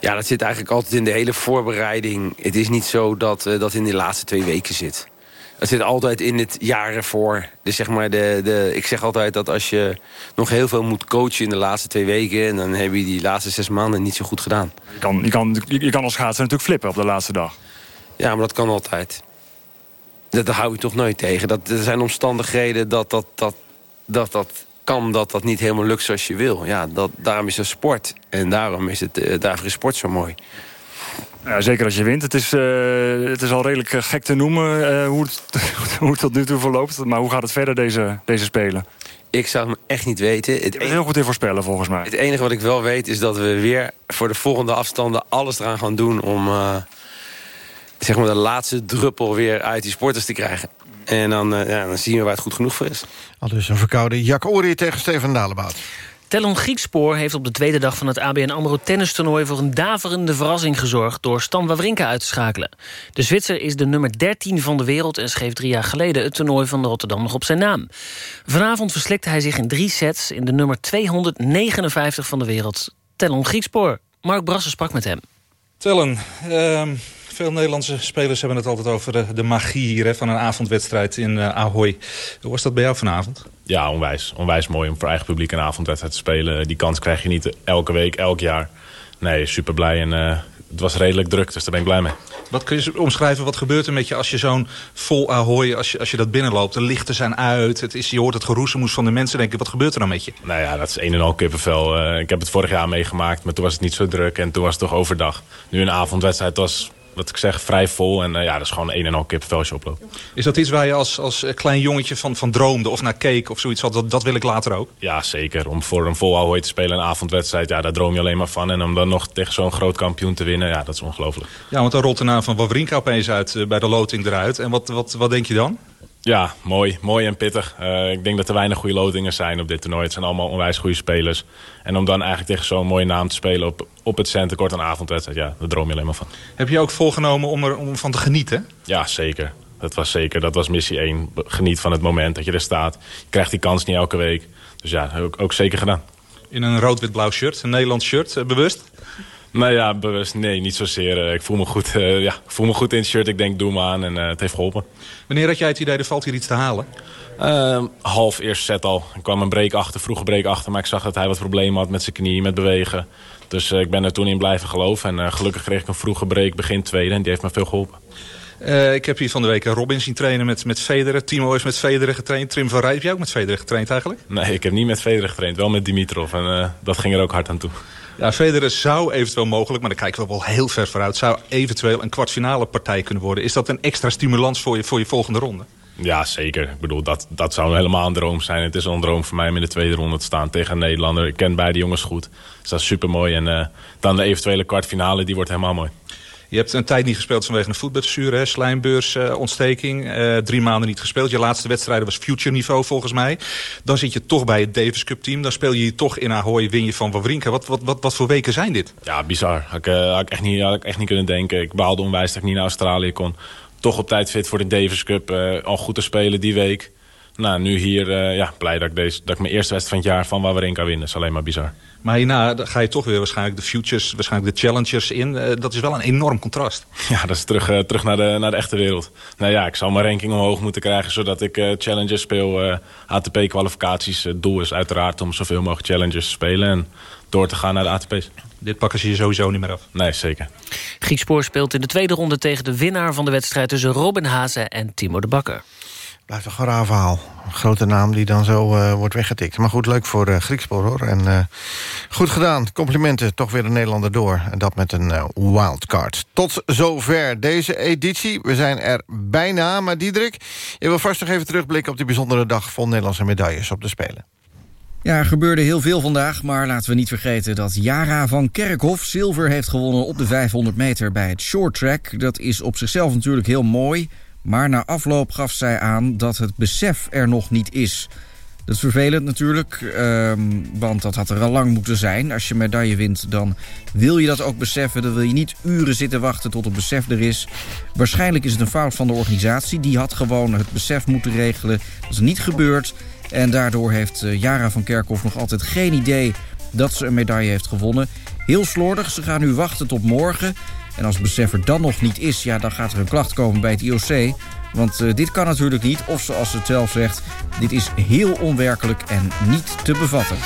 Ja, dat zit eigenlijk altijd in de hele voorbereiding. Het is niet zo dat dat in de laatste twee weken zit. Het zit altijd in het jaar ervoor. Dus zeg maar, de, de, ik zeg altijd dat als je nog heel veel moet coachen in de laatste twee weken... en dan heb je die laatste zes maanden niet zo goed gedaan. Je kan, je kan, je kan als schaatser natuurlijk flippen op de laatste dag. Ja, maar dat kan altijd. Dat, dat hou je toch nooit tegen. Dat, er zijn omstandigheden dat dat, dat, dat, dat kan dat dat niet helemaal lukt zoals je wil. Ja, dat, daarom is het sport. En daarom is het, uh, daarvoor is sport zo mooi. Ja, zeker als je wint. Het is, uh, het is al redelijk uh, gek te noemen uh, hoe, het, hoe het tot nu toe verloopt. Maar hoe gaat het verder, deze, deze Spelen? Ik zou het echt niet weten. Het is heel goed in voorspellen, volgens mij. Het enige wat ik wel weet is dat we weer voor de volgende afstanden... alles eraan gaan doen om zeg maar de laatste druppel weer uit die sporters te krijgen. En dan, ja, dan zien we waar het goed genoeg voor is. Al dus een verkoude Jack Ori tegen Steven Dalebout. Telon Griekspoor heeft op de tweede dag van het ABN AMRO tennistoernooi... voor een daverende verrassing gezorgd door Stan Wawrinka uit te schakelen. De Zwitser is de nummer 13 van de wereld... en schreef drie jaar geleden het toernooi van Rotterdam nog op zijn naam. Vanavond verslikte hij zich in drie sets... in de nummer 259 van de wereld, Telon Griekspoor. Mark Brassen sprak met hem. Tellen, uh, veel Nederlandse spelers hebben het altijd over de, de magie hier hè, van een avondwedstrijd in uh, Ahoy. Hoe was dat bij jou vanavond? Ja, onwijs. Onwijs mooi om voor eigen publiek een avondwedstrijd te spelen. Die kans krijg je niet elke week, elk jaar. Nee, super blij en uh, het was redelijk druk, dus daar ben ik blij mee. Wat kun je omschrijven, wat gebeurt er met je als je zo'n vol Ahoy, als je, als je dat binnenloopt? De lichten zijn uit, het is, je hoort het geroezemoes van de mensen. Denk ik, wat gebeurt er dan met je? Nou ja, dat is een en al kippenvel. Uh, ik heb het vorig jaar meegemaakt, maar toen was het niet zo druk en toen was het toch overdag. Nu een avondwedstrijd was wat ik zeg, vrij vol. En uh, ja, dat is gewoon een en al kippenveltje oplopen. Is dat iets waar je als, als klein jongetje van, van droomde of naar keek of zoiets had? Dat, dat wil ik later ook? Ja, zeker. Om voor een vol Ahoy te spelen, een avondwedstrijd, ja, daar droom je alleen maar van. En om dan nog tegen zo'n groot kampioen te winnen, ja, dat is ongelooflijk. Ja, want dan rolt de naam van Wawrinka opeens uit uh, bij de loting eruit. En wat, wat, wat denk je dan? Ja, mooi. Mooi en pittig. Uh, ik denk dat er weinig goede lotingen zijn op dit toernooi. Het zijn allemaal onwijs goede spelers. En om dan eigenlijk tegen zo'n mooie naam te spelen op, op het centenkort een avondwedstrijd... ja, daar droom je alleen maar van. Heb je ook volgenomen om er om van te genieten? Ja, zeker. Dat was zeker. Dat was missie 1. Geniet van het moment dat je er staat. Je krijgt die kans niet elke week. Dus ja, ook, ook zeker gedaan. In een rood-wit-blauw shirt, een Nederlands shirt, uh, bewust? Nou ja, bewust. Nee, niet zozeer. Ik voel me goed, uh, ja, ik voel me goed in het shirt. Ik denk, doe me aan. En uh, het heeft geholpen. Wanneer had jij het idee, er valt hier iets te halen? Uh, half eerste set al. Ik kwam een break achter, vroege break achter. Maar ik zag dat hij wat problemen had met zijn knie, met bewegen. Dus uh, ik ben er toen in blijven geloven. En uh, gelukkig kreeg ik een vroege break begin tweede. En die heeft me veel geholpen. Ik heb hier van de week Robin zien trainen met, met Federer. Timo is met Federer getraind. Trim van Rij, heb jij ook met Federer getraind eigenlijk? Nee, ik heb niet met Federer getraind. Wel met Dimitrov. En dat ging er ook hard aan toe. Ja, Federer zou eventueel mogelijk, maar daar kijken we wel heel ver vooruit... zou eventueel een kwartfinale partij kunnen worden. Is dat een extra stimulans voor je, voor je volgende ronde? Ja, zeker. Ik bedoel, dat, dat zou helemaal een droom zijn. Het is een droom voor mij om in de tweede ronde te staan tegen een Nederlander. Ik ken beide jongens goed. Dus dat is super mooi. En uh, dan de eventuele kwartfinale, die wordt helemaal mooi. Je hebt een tijd niet gespeeld vanwege een voetbalblessure, slijmbeursontsteking. Uh, drie maanden niet gespeeld. Je laatste wedstrijden was future niveau volgens mij. Dan zit je toch bij het Davis Cup team. Dan speel je toch in Ahoy, win je van Wawrinka. Wat, wat, wat, wat voor weken zijn dit? Ja, bizar. Had ik, had ik, echt, niet, had ik echt niet kunnen denken. Ik baalde onwijs dat ik niet naar Australië kon. Toch op tijd fit voor de Davis Cup. Al goed te spelen die week. Nou, nu hier, uh, ja, blij dat ik, deze, dat ik mijn eerste wedstrijd van het jaar van Wawrinka win. Dat is alleen maar bizar. Maar hierna ga je toch weer waarschijnlijk de futures, waarschijnlijk de challengers in. Uh, dat is wel een enorm contrast. Ja, dat is terug, uh, terug naar, de, naar de echte wereld. Nou ja, ik zal mijn ranking omhoog moeten krijgen... zodat ik uh, challengers speel, ATP-kwalificaties. Het doel is uiteraard om zoveel mogelijk challengers te spelen... en door te gaan naar de ATP's. Dit pakken ze je sowieso niet meer af. Nee, zeker. Griekspoor speelt in de tweede ronde tegen de winnaar van de wedstrijd... tussen Robin Hazen en Timo de Bakker. Blijft een raar verhaal. Een grote naam die dan zo uh, wordt weggetikt. Maar goed, leuk voor uh, Griekspoor hoor. En uh, goed gedaan. Complimenten. Toch weer de Nederlander door. En dat met een wildcard. Tot zover deze editie. We zijn er bijna. Maar Diederik, je wil vast nog even terugblikken... op die bijzondere dag vol Nederlandse medailles op de Spelen. Ja, er gebeurde heel veel vandaag, maar laten we niet vergeten dat Jara van Kerkhof zilver heeft gewonnen op de 500 meter bij het short track. Dat is op zichzelf natuurlijk heel mooi, maar na afloop gaf zij aan dat het besef er nog niet is. Dat is vervelend natuurlijk, um, want dat had er al lang moeten zijn. Als je medaille wint, dan wil je dat ook beseffen. Dan wil je niet uren zitten wachten tot het besef er is. Waarschijnlijk is het een fout van de organisatie. Die had gewoon het besef moeten regelen. Dat is niet gebeurd. En daardoor heeft Jara van Kerkhoff nog altijd geen idee dat ze een medaille heeft gewonnen. Heel slordig, ze gaan nu wachten tot morgen. En als het besef er dan nog niet is, ja, dan gaat er een klacht komen bij het IOC. Want uh, dit kan natuurlijk niet. Of zoals ze het zelf zegt, dit is heel onwerkelijk en niet te bevatten.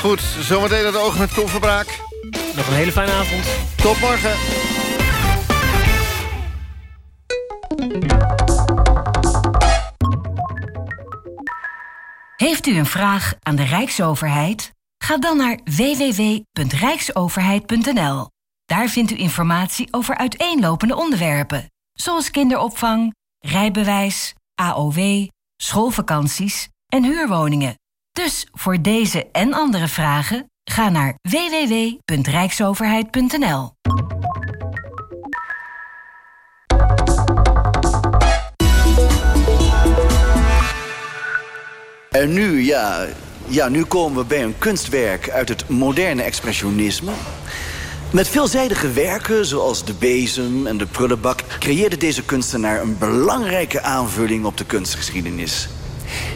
Goed, zometeen het oog met Verbraak. Nog een hele fijne avond. Tot morgen. Heeft u een vraag aan de Rijksoverheid? Ga dan naar www.rijksoverheid.nl. Daar vindt u informatie over uiteenlopende onderwerpen, zoals kinderopvang, rijbewijs, AOW, schoolvakanties en huurwoningen. Dus voor deze en andere vragen ga naar www.rijksoverheid.nl. En nu, ja, ja, nu komen we bij een kunstwerk uit het moderne expressionisme. Met veelzijdige werken, zoals de bezem en de prullenbak... creëerde deze kunstenaar een belangrijke aanvulling op de kunstgeschiedenis.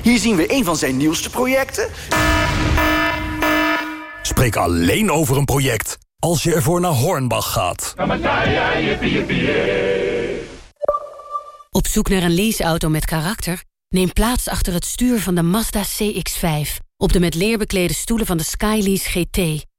Hier zien we een van zijn nieuwste projecten. Spreek alleen over een project als je ervoor naar Hornbach gaat. Op zoek naar een leaseauto met karakter? Neem plaats achter het stuur van de Mazda CX-5... op de met leer beklede stoelen van de Skylease GT...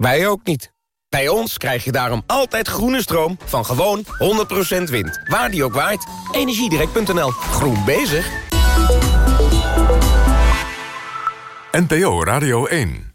Wij ook niet. Bij ons krijg je daarom altijd groene stroom van gewoon 100% wind. Waar die ook waait. Energiedirect.nl. Groen bezig. NPO Radio 1